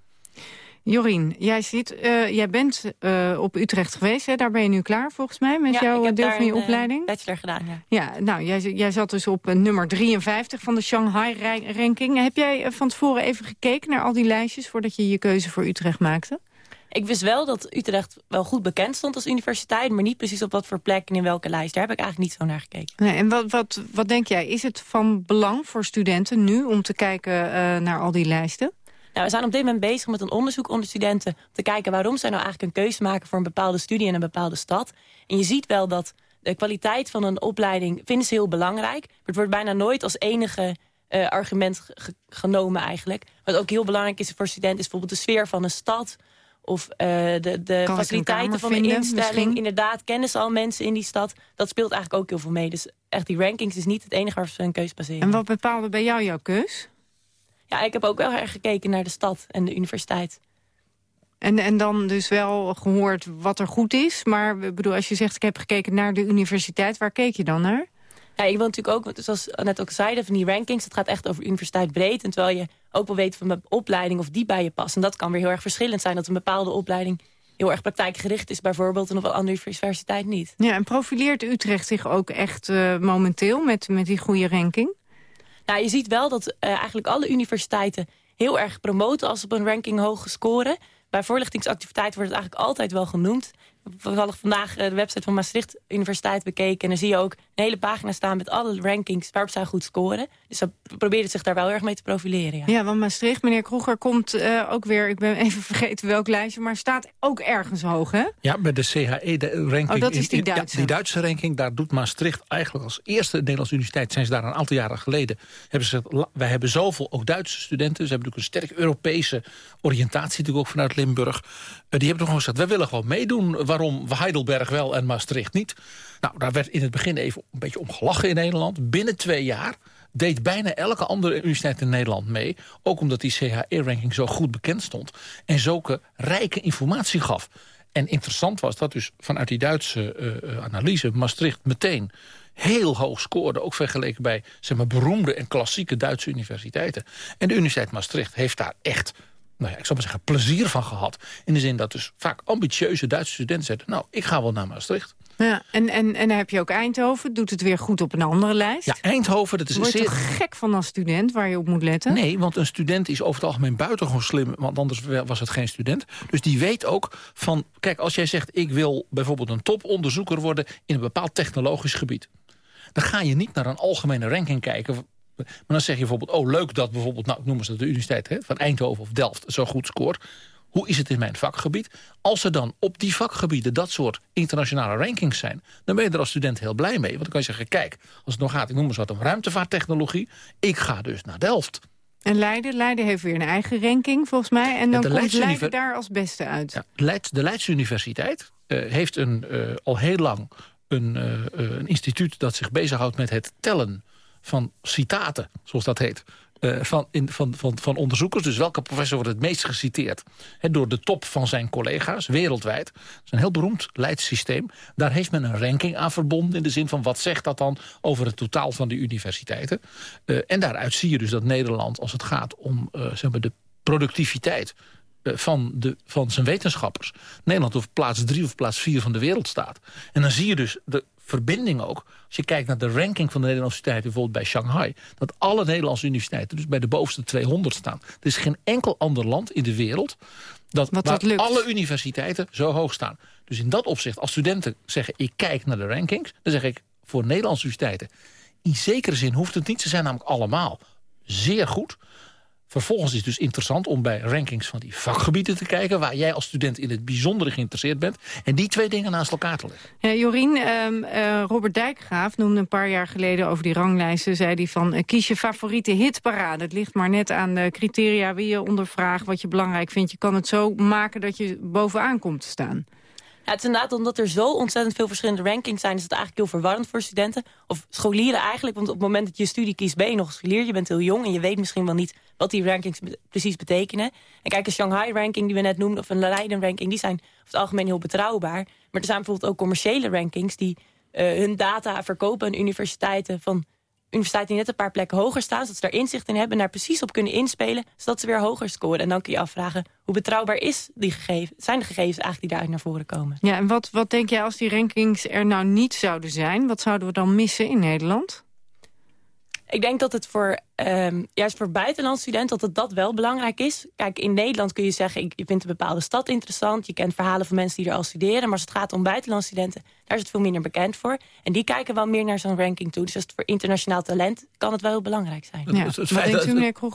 Jorien, jij, zit, uh, jij bent uh, op Utrecht geweest. Hè? Daar ben je nu klaar volgens mij met jouw deel van je een, opleiding. bachelor gedaan, ja. Ja, nou, jij, jij zat dus op uh, nummer 53 van de Shanghai-ranking. Heb jij van tevoren even gekeken naar al die lijstjes... voordat je je keuze voor Utrecht maakte? Ik wist wel dat Utrecht wel goed bekend stond als universiteit... maar niet precies op wat voor plek en in welke lijst. Daar heb ik eigenlijk niet zo naar gekeken. Nee, en wat, wat, wat denk jij? Is het van belang voor studenten nu om te kijken uh, naar al die lijsten? Nou, we zijn op dit moment bezig met een onderzoek onder studenten... om te kijken waarom zij nou eigenlijk een keuze maken... voor een bepaalde studie in een bepaalde stad. En je ziet wel dat de kwaliteit van een opleiding vinden ze heel belangrijk. Maar het wordt bijna nooit als enige uh, argument genomen eigenlijk. Wat ook heel belangrijk is voor studenten... is bijvoorbeeld de sfeer van een stad of uh, de, de faciliteiten van de instelling. Misschien? Inderdaad, kennen ze al mensen in die stad. Dat speelt eigenlijk ook heel veel mee. Dus echt die rankings is niet het enige waar ze een keus baseren. En wat bepaalde bij jou jouw keus? Ja, ik heb ook wel erg gekeken naar de stad en de universiteit. En, en dan dus wel gehoord wat er goed is. Maar bedoel, als je zegt ik heb gekeken naar de universiteit, waar keek je dan naar? Ja, ik wil natuurlijk ook, zoals net ook zeiden, van die rankings... het gaat echt over universiteit breed. En terwijl je ook wel weet van een opleiding of die bij je past. En dat kan weer heel erg verschillend zijn. Dat een bepaalde opleiding heel erg praktijkgericht is bijvoorbeeld... en op een andere universiteit niet. Ja, en profileert Utrecht zich ook echt uh, momenteel met, met die goede ranking? Nou, je ziet wel dat uh, eigenlijk alle universiteiten heel erg promoten... als ze op een ranking hoog scoren. Bij voorlichtingsactiviteiten wordt het eigenlijk altijd wel genoemd. Toevallig vandaag eh, de website van Maastricht Universiteit bekeken. En dan zie je ook een hele pagina staan met alle rankings waarop zij goed scoren. Dus ze proberen zich daar wel erg mee te profileren. Ja, ja want Maastricht, meneer Kroeger, komt uh, ook weer... ik ben even vergeten welk lijstje, maar staat ook ergens hoog, hè? Ja, bij de CHE-ranking. Oh, dat is die Duitse. Ja, die Duitse ranking, daar doet Maastricht eigenlijk als eerste Nederlandse universiteit... zijn ze daar een aantal jaren geleden... hebben ze wij hebben zoveel, ook Duitse studenten... ze hebben natuurlijk een sterk Europese oriëntatie... natuurlijk ook vanuit Limburg. Uh, die hebben toch gewoon gezegd, wij willen gewoon meedoen. Waarom Heidelberg wel en Maastricht niet? Nou, daar werd in het begin even een beetje om gelachen in Nederland. Binnen twee jaar deed bijna elke andere universiteit in Nederland mee. Ook omdat die CHE-ranking zo goed bekend stond. En zulke rijke informatie gaf. En interessant was dat dus vanuit die Duitse uh, analyse... Maastricht meteen heel hoog scoorde. Ook vergeleken bij zeg maar, beroemde en klassieke Duitse universiteiten. En de Universiteit Maastricht heeft daar echt nou ja, ik zou maar zeggen, plezier van gehad. In de zin dat dus vaak ambitieuze Duitse studenten zeiden... nou, ik ga wel naar Maastricht. Ja, en, en, en dan heb je ook Eindhoven, doet het weer goed op een andere lijst. Ja, Eindhoven, dat is Word je zeer... toch gek van als student waar je op moet letten? Nee, want een student is over het algemeen buitengewoon slim... want anders was het geen student. Dus die weet ook van, kijk, als jij zegt... ik wil bijvoorbeeld een toponderzoeker worden in een bepaald technologisch gebied... dan ga je niet naar een algemene ranking kijken maar dan zeg je bijvoorbeeld, oh leuk dat bijvoorbeeld, nou noemen ze dat de universiteit hè, van Eindhoven of Delft zo goed scoort. Hoe is het in mijn vakgebied? Als er dan op die vakgebieden dat soort internationale rankings zijn... dan ben je er als student heel blij mee. Want dan kan je zeggen, kijk, als het nog gaat, ik noem eens wat, om ruimtevaarttechnologie... ik ga dus naar Delft. En Leiden? Leiden heeft weer een eigen ranking, volgens mij. En dan komt Leiden daar als beste uit. Ja, de Leidse Universiteit uh, heeft een, uh, al heel lang een, uh, een instituut... dat zich bezighoudt met het tellen van citaten, zoals dat heet... Uh, van, in, van, van, van onderzoekers. Dus welke professor wordt het meest geciteerd? Door de top van zijn collega's, wereldwijd. Dat is een heel beroemd leidssysteem. Daar heeft men een ranking aan verbonden... in de zin van wat zegt dat dan over het totaal van die universiteiten. Uh, en daaruit zie je dus dat Nederland, als het gaat om uh, zeg maar de productiviteit van, de, van zijn wetenschappers. Nederland op plaats drie of plaats vier van de wereld staat. En dan zie je dus de verbinding ook. Als je kijkt naar de ranking van de Nederlandse universiteiten... bijvoorbeeld bij Shanghai... dat alle Nederlandse universiteiten dus bij de bovenste 200 staan. Er is geen enkel ander land in de wereld... Dat, Wat waar lukt. alle universiteiten zo hoog staan. Dus in dat opzicht, als studenten zeggen... ik kijk naar de rankings, dan zeg ik voor Nederlandse universiteiten... in zekere zin hoeft het niet. Ze zijn namelijk allemaal zeer goed... Vervolgens is het dus interessant om bij rankings van die vakgebieden te kijken... waar jij als student in het bijzondere geïnteresseerd bent... en die twee dingen naast elkaar te leggen. Ja, Jorien, uh, Robert Dijkgraaf noemde een paar jaar geleden over die ranglijsten... zei hij van, uh, kies je favoriete hitparade. Het ligt maar net aan de criteria wie je ondervraagt... wat je belangrijk vindt. Je kan het zo maken dat je bovenaan komt te staan. Het is inderdaad omdat er zo ontzettend veel verschillende rankings zijn... is het eigenlijk heel verwarrend voor studenten. Of scholieren eigenlijk, want op het moment dat je studie kiest... ben je nog scholier, je bent heel jong... en je weet misschien wel niet wat die rankings precies betekenen. En kijk, een Shanghai-ranking die we net noemden... of een Leiden-ranking, die zijn over het algemeen heel betrouwbaar. Maar er zijn bijvoorbeeld ook commerciële rankings... die uh, hun data verkopen aan universiteiten... van universiteiten die net een paar plekken hoger staan... zodat ze daar inzicht in hebben en daar precies op kunnen inspelen... zodat ze weer hoger scoren. En dan kun je afvragen, hoe betrouwbaar is die gegeven, zijn de gegevens eigenlijk die daaruit naar voren komen? Ja, en wat, wat denk jij als die rankings er nou niet zouden zijn? Wat zouden we dan missen in Nederland? Ik denk dat het voor, um, juist voor buitenlandse studenten dat het dat wel belangrijk is. Kijk, in Nederland kun je zeggen, je vindt een bepaalde stad interessant. Je kent verhalen van mensen die er al studeren. Maar als het gaat om buitenlandse studenten, daar is het veel minder bekend voor. En die kijken wel meer naar zo'n ranking toe. Dus als het voor internationaal talent kan het wel heel belangrijk zijn. Ja. Het, het, feit dat,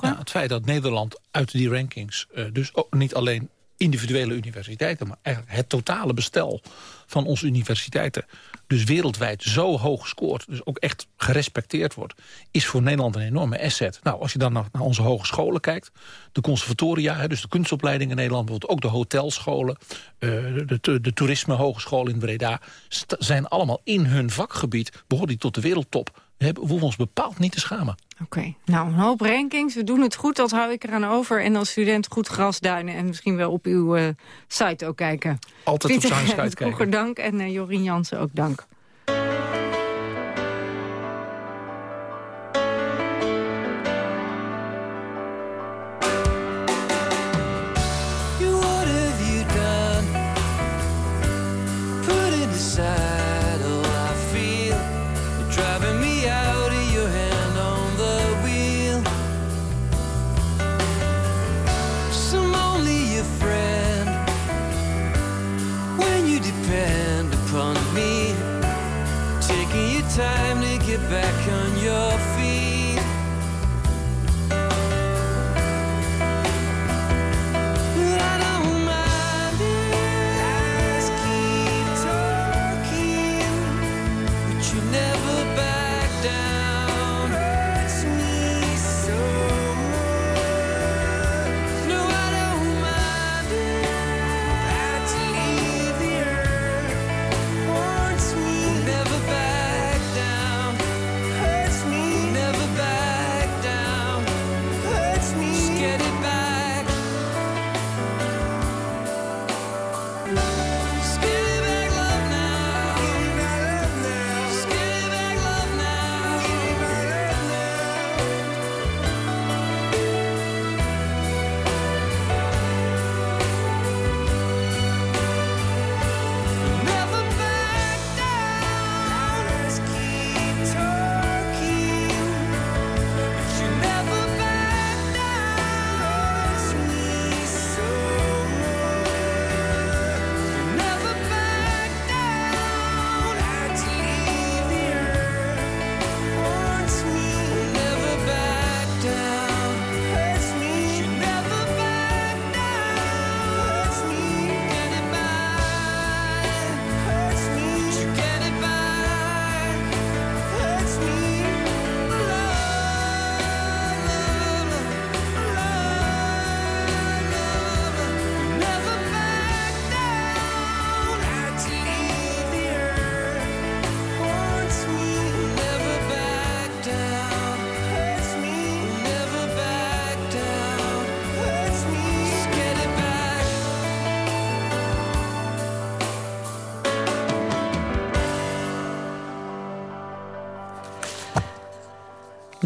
ja, het feit dat Nederland uit die rankings uh, dus ook niet alleen individuele universiteiten... maar eigenlijk het totale bestel van onze universiteiten... dus wereldwijd zo hoog scoort, dus ook echt gerespecteerd wordt... is voor Nederland een enorme asset. Nou, als je dan naar, onze hogescholen kijkt... de conservatoria, dus de kunstopleidingen in Nederland... bijvoorbeeld ook de hotelscholen, uh, de, de, de in Breda... zijn allemaal in hun vakgebied, behoren die tot de wereldtop... We, hebben, we hoeven ons bepaald niet te schamen. Oké, okay. nou een hoop rankings. We doen het goed, dat hou ik eraan over. En als student goed grasduinen en misschien wel op uw uh, site ook kijken. Altijd Pieter, op Science kijken. Vroeger dank en uh, Jorien Jansen ook dank.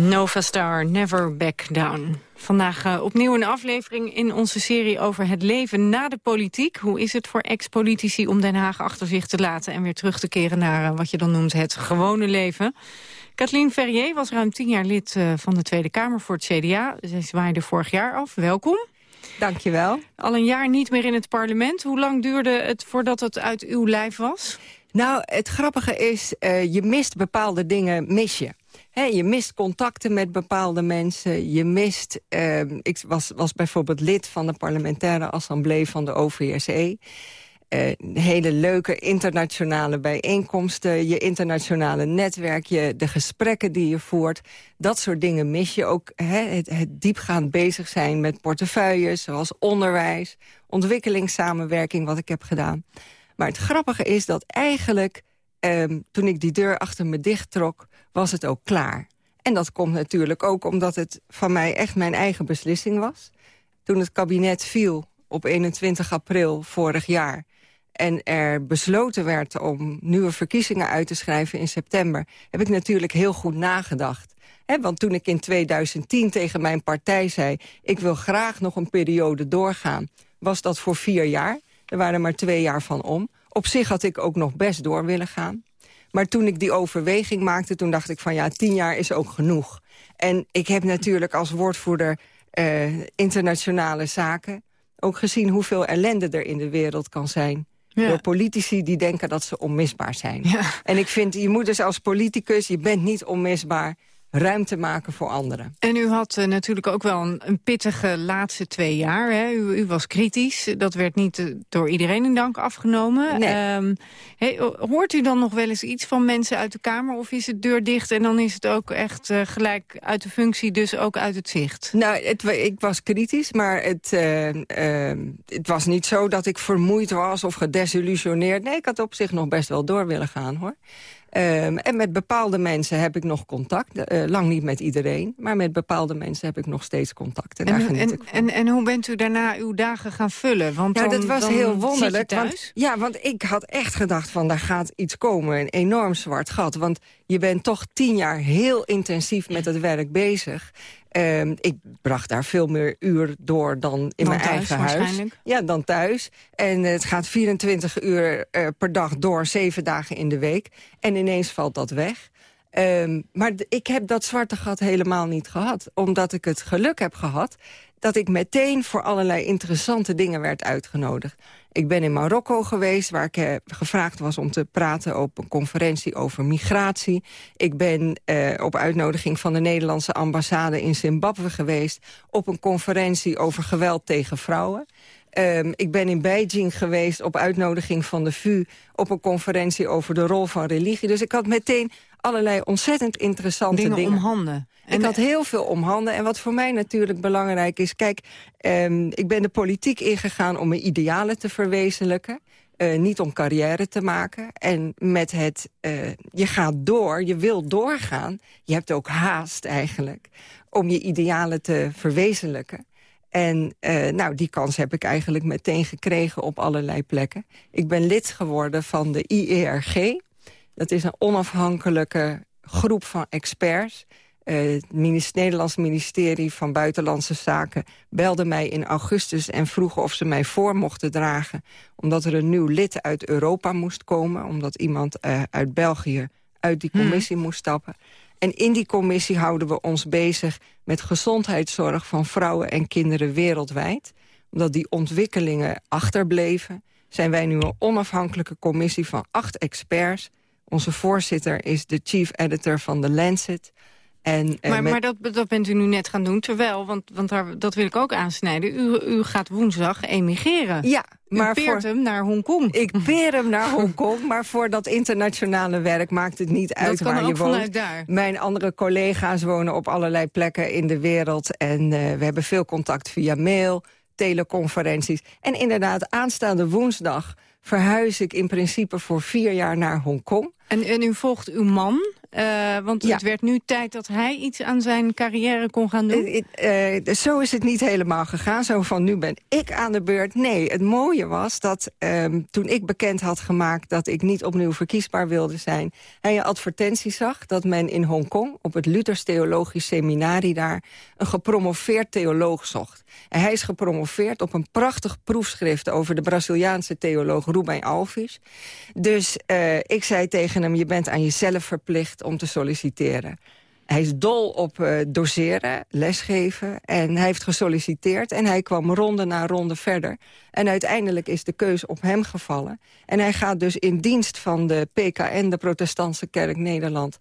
Nova Star, Never Back Down. Vandaag eh, opnieuw een aflevering in onze serie over het leven na de politiek. Hoe is het voor ex-politici om Den Haag achter zich te laten... en weer terug te keren naar eh, wat je dan noemt het gewone leven? Kathleen Ferrier was ruim tien jaar lid eh, van de Tweede Kamer voor het CDA. Zij zwaaide vorig jaar af. Welkom. Dankjewel. Al een jaar niet meer in het parlement. Hoe lang duurde het voordat het uit uw lijf was? Nou, het grappige is, je mist bepaalde dingen, mis je. Je mist contacten met bepaalde mensen. Je mist, eh, ik was, was bijvoorbeeld lid van de parlementaire assemblee van de OVSE. Eh, hele leuke internationale bijeenkomsten, je internationale netwerk, je, de gesprekken die je voert. Dat soort dingen mis je ook. Het, het diepgaand bezig zijn met portefeuilles, zoals onderwijs, ontwikkelingssamenwerking, wat ik heb gedaan. Maar het grappige is dat eigenlijk, ehm, toen ik die deur achter me dicht trok, was het ook klaar. En dat komt natuurlijk ook omdat het van mij echt mijn eigen beslissing was. Toen het kabinet viel op 21 april vorig jaar... en er besloten werd om nieuwe verkiezingen uit te schrijven in september... heb ik natuurlijk heel goed nagedacht. Want toen ik in 2010 tegen mijn partij zei... ik wil graag nog een periode doorgaan, was dat voor vier jaar. Er waren maar twee jaar van om. Op zich had ik ook nog best door willen gaan. Maar toen ik die overweging maakte, toen dacht ik van ja, tien jaar is ook genoeg. En ik heb natuurlijk als woordvoerder eh, internationale zaken... ook gezien hoeveel ellende er in de wereld kan zijn. Ja. Door politici die denken dat ze onmisbaar zijn. En ik vind, je moet dus als politicus, je bent niet onmisbaar... ruimte maken voor anderen. En u had eh, natuurlijk ook wel een, een pittige laatste twee jaar. Hè? U, u was kritisch. Dat werd niet eh, door iedereen in dank afgenomen. Nee. Ehm, hey, hoort u dan nog wel eens iets van mensen uit de Kamer? Of is het deur dicht en dan is het ook echt eh, gelijk uit de functie... dus ook uit het zicht? Nou, het, ik was kritisch, maar het, eh, eh, het was niet zo dat ik vermoeid was of gedesillusioneerd. Nee, ik had op zich nog best wel door willen gaan, hoor. Ehm, en met bepaalde mensen heb ik nog contact. Eh, lang niet met iedereen, maar met bepaalde mensen heb ik nog steeds contact. En, daar En, geniet en, ik van. en, en hoe bent u daarna uw dagen gaan vullen? Want Nou, dan, dat was dan heel wonderlijk. thuis. Want, ja, want ik had echt gedacht van, daar gaat iets komen. Een enorm zwart gat. Want je bent toch tien jaar heel intensief met het werk bezig. Ehm, ik bracht daar veel meer uur door dan in Dan mijn thuis, eigen huis. Ja, dan thuis. En het gaat 24 uur eh, per dag door, zeven dagen in de week. En ineens valt dat weg. Ehm, maar ik heb dat zwarte gat helemaal niet gehad. Omdat ik het geluk heb gehad dat ik meteen voor allerlei interessante dingen werd uitgenodigd. Ik ben in Marokko geweest, waar ik eh, gevraagd was om te praten... op een conferentie over migratie. Ik ben eh, op uitnodiging van de Nederlandse ambassade in Zimbabwe geweest... op een conferentie over geweld tegen vrouwen. Um, ik ben in Beijing geweest op uitnodiging van de VU... op een conferentie over de rol van religie. Dus ik had meteen allerlei ontzettend interessante dingen. Dingen om handen. ik had heel veel om handen. En wat voor mij natuurlijk belangrijk is... kijk, um, ik ben de politiek ingegaan om mijn idealen te verwezenlijken. Uh, niet om carrière te maken. En met het, uh, je gaat door, je wil doorgaan. Je hebt ook haast eigenlijk om je idealen te verwezenlijken. En uh, nou, die kans heb ik eigenlijk meteen gekregen op allerlei plekken. Ik ben lid geworden van de IERG. Dat is een onafhankelijke groep van experts. Uh, het Nederlands ministerie van Buitenlandse Zaken belde mij in augustus en vroeg of ze mij voor mochten dragen. Omdat er een nieuw lid uit Europa moest komen. Omdat iemand uh, uit België uit die commissie hmm. moest stappen. En in die commissie houden we ons bezig met gezondheidszorg van vrouwen en kinderen wereldwijd. Omdat die ontwikkelingen achterbleven, zijn wij nu een onafhankelijke commissie van acht experts. Onze voorzitter is de chief editor van The Lancet. En, eh, maar, maar dat, dat bent u nu net gaan doen, terwijl, want, want daar, dat wil ik ook aansnijden... u, u gaat woensdag emigreren. Ja, maar u peert voor, hem naar Hongkong. Ik peer hem naar Hongkong, maar voor dat internationale werk maakt het niet uit waar je woont. Daar. Mijn andere collega's wonen op allerlei plekken in de wereld... en uh, we hebben veel contact via mail, teleconferenties. En inderdaad, aanstaande woensdag verhuis ik in principe voor vier jaar naar Hongkong. En, en u volgt uw man, uh, want het werd nu tijd dat hij iets aan zijn carrière kon gaan doen. Uh, uh, zo is het niet helemaal gegaan. Zo van, nu ben ik aan de beurt. Nee, het mooie was dat ehm, toen ik bekend had gemaakt... dat ik niet opnieuw verkiesbaar wilde zijn... hij een advertentie zag dat men in Hongkong... op het Luthers Theologisch Seminarie daar... een gepromoveerd theoloog zocht. En hij is gepromoveerd op een prachtig proefschrift... over de Braziliaanse theoloog Ruben Alves. Dus ik zei tegen hem, je bent aan jezelf verplicht om te solliciteren. Hij is dol op uh, doseren, lesgeven. En hij heeft gesolliciteerd en hij kwam ronde na ronde verder. En uiteindelijk is de keus op hem gevallen. En hij gaat dus in dienst van de PKN, de Protestantse Kerk Nederland...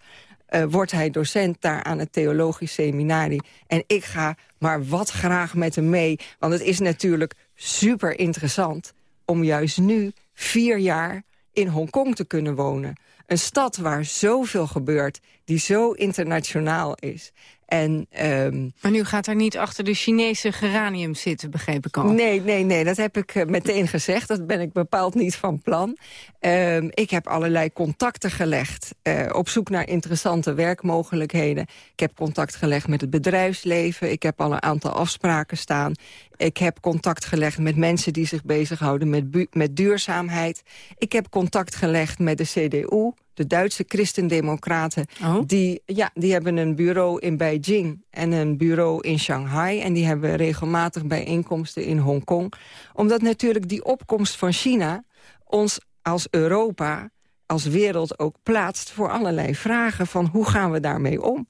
Uh, wordt hij docent daar aan het theologisch seminarie. En ik ga maar wat graag met hem mee. Want het is natuurlijk super interessant om juist nu vier jaar in Hongkong te kunnen wonen. Een stad waar zoveel gebeurt, die zo internationaal is. En, um... Maar nu gaat er niet achter de Chinese geranium zitten, begreep ik al. Nee, nee, nee, dat heb ik eh, meteen gezegd. Dat ben ik bepaald niet van plan. Um, ik heb allerlei contacten gelegd uh, op zoek naar interessante werkmogelijkheden. Ik heb contact gelegd met het bedrijfsleven. Ik heb al een aantal afspraken staan. Ik heb contact gelegd met mensen die zich bezighouden met, met duurzaamheid. Ik heb contact gelegd met de CDU, de Duitse christendemocraten. Oh. Die, ja, die hebben een bureau in Beijing en een bureau in Shanghai. En die hebben regelmatig bijeenkomsten in Hongkong. Omdat natuurlijk die opkomst van China ons als Europa als wereld ook plaatst voor allerlei vragen van hoe gaan we daarmee om.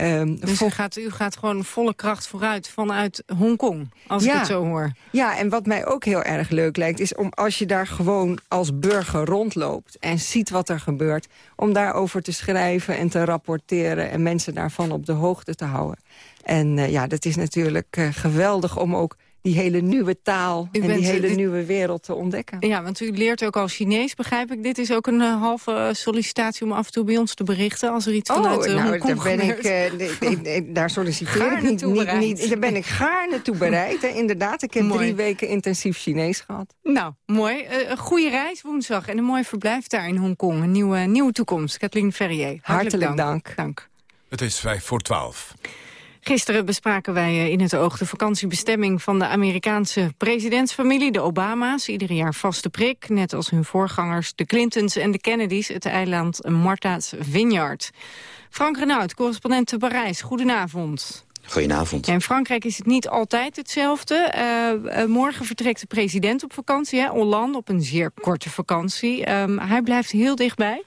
Um, dus u gaat, u gaat gewoon volle kracht vooruit vanuit Hongkong, als ik het zo hoor. Ja, en wat mij ook heel erg leuk lijkt... is om als je daar gewoon als burger rondloopt en ziet wat er gebeurt... om daarover te schrijven en te rapporteren... en mensen daarvan op de hoogte te houden. En uh, ja, dat is natuurlijk uh, geweldig om ook die hele nieuwe taal en die hele nieuwe wereld te ontdekken. Ja, want u leert ook al Chinees, begrijp ik. Dit is ook een uh, halve sollicitatie om af en toe bij ons te berichten... als er iets oh, vanuit uh, nou, daar ben ik, uh, Daar solliciteer ik niet, niet, niet, Daar ben ik gaarne toe bereid. Hè. Inderdaad, ik heb mooi. drie weken intensief Chinees gehad. Nou, mooi. een goede reis woensdag en een mooi verblijf daar in Hongkong. Een nieuwe, nieuwe toekomst. Kathleen Ferrier, hartelijk, hartelijk dank. dank. dank. Het is vijf voor twaalf. Gisteren bespraken wij eh, in het oog de vakantiebestemming van de Amerikaanse presidentsfamilie, de Obama's. Ieder jaar vaste prik, net als hun voorgangers, de Clintons en de Kennedys, het eiland Martha's Vineyard. Frank Renaud, correspondent te Parijs, goedenavond. Goedenavond. Ja, in Frankrijk is het niet altijd hetzelfde. Uh, uh, morgen vertrekt de president op vakantie, hè, Hollande, op een zeer korte vakantie. Um, hij blijft heel dichtbij.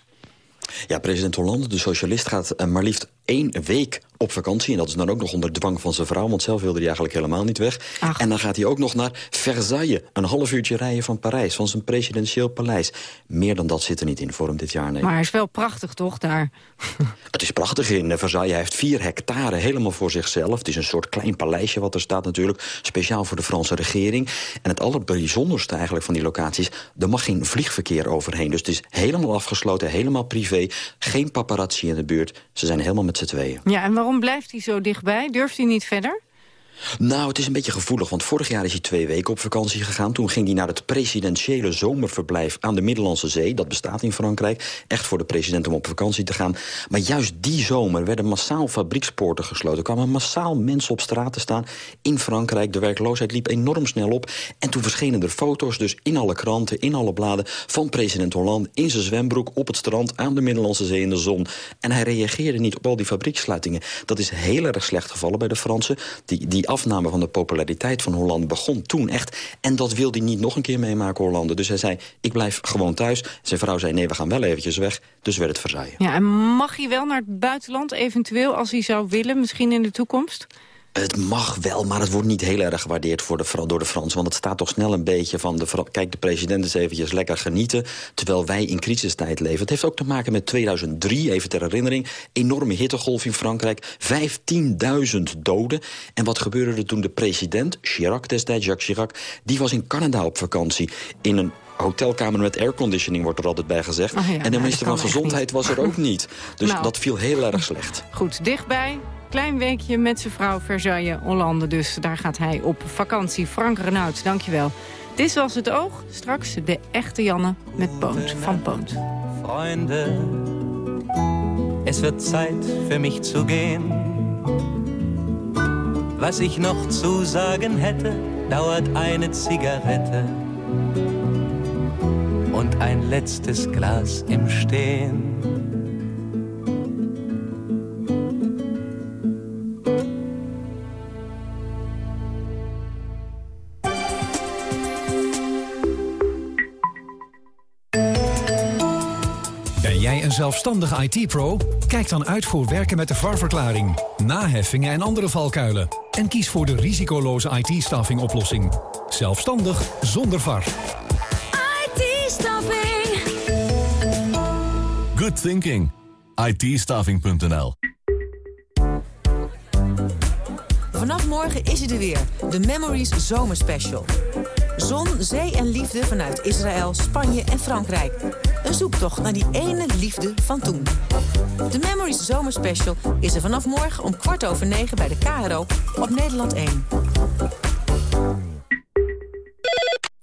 Ja, president Hollande, de socialist, gaat eh, maar liefst één week op vakantie. En dat is dan ook nog onder dwang van zijn vrouw, want zelf wilde hij eigenlijk helemaal niet weg. En dan gaat hij ook nog naar Versailles, een half uurtje rijden van Parijs, van zijn presidentieel paleis. Meer dan dat zit er niet in voor hem dit jaar, nee. Maar hij is wel prachtig, toch, daar? Het is prachtig in Versailles. Hij heeft vier hectare helemaal voor zichzelf. Het is een soort klein paleisje wat er staat natuurlijk. Speciaal voor de Franse regering. En het allerbijzonderste eigenlijk van die locaties... er mag geen vliegverkeer overheen. Dus het is helemaal afgesloten, helemaal privé. Geen paparazzi in de buurt. Ze zijn helemaal met z'n tweeën. Ja, en waarom blijft hij zo dichtbij? Durft hij niet verder? Nou, het is een beetje gevoelig, want vorig jaar is hij twee weken op vakantie gegaan. Toen ging hij naar het presidentiële zomerverblijf aan de Middellandse Zee. Dat bestaat in Frankrijk. Echt voor de president om op vakantie te gaan. Maar juist die zomer werden massaal fabriekspoorten gesloten. Er kwamen massaal mensen op straat te staan in Frankrijk. De werkloosheid liep enorm snel op. En toen verschenen er foto's, dus in alle kranten, in alle bladen... van president Hollande in zijn zwembroek op het strand aan de Middellandse Zee in de zon. En hij reageerde niet op al die fabriekssluitingen. Dat is heel erg slecht gevallen bij de Fransen. Die, die afname van de populariteit van Hollande begon toen echt. En dat wilde hij niet nog een keer meemaken, Hollande. Dus hij zei, ik blijf gewoon thuis. Zijn vrouw zei, nee, we gaan wel eventjes weg. Dus werd het Versailles. Ja, en mag hij wel naar het buitenland eventueel, als hij zou willen, misschien in de toekomst? Het mag wel, maar het wordt niet heel erg gewaardeerd voor de, door de Fransen. Want het staat toch snel een beetje van... De, kijk, de president is eventjes lekker genieten... terwijl wij in crisistijd leven. Het heeft ook te maken met 2003, even ter herinnering. Enorme hittegolf in Frankrijk. 15.000 doden. En wat gebeurde er toen de president, Chirac destijds, Jacques Chirac... die was in Canada op vakantie in een hotelkamer met airconditioning wordt er altijd bij gezegd. Oh ja, en de nou, minister van Gezondheid was er ook niet. Dus Nou. dat viel heel erg slecht. Goed, dichtbij. Klein weekje met zijn vrouw Versailles, Hollande. Dus daar gaat hij op vakantie. Frank Renaud, dankjewel. Dit was Het Oog. Straks de echte Janne met Poont van Poont. Freunde, es wird Zeit für mich zu gehen. Was ich noch zu sagen hätte, dauert eine Zigarette und ein letztes Glas im Stehen. Zelfstandige IT-pro? Kijk dan uit voor werken met de VAR-verklaring, naheffingen en andere valkuilen. En kies voor de risicoloze IT-staffing oplossing. Zelfstandig zonder VAR. IT-staffing. Good thinking. itstaffing.nl Vanaf morgen is het er weer. De Memories Zomerspecial. Zon, zee en liefde vanuit Israël, Spanje en Frankrijk. Een zoektocht naar die ene liefde van toen. De Memories Zomerspecial is er vanaf morgen om kwart over negen bij de KRO op Nederland 1.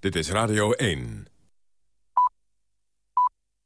Dit is Radio 1.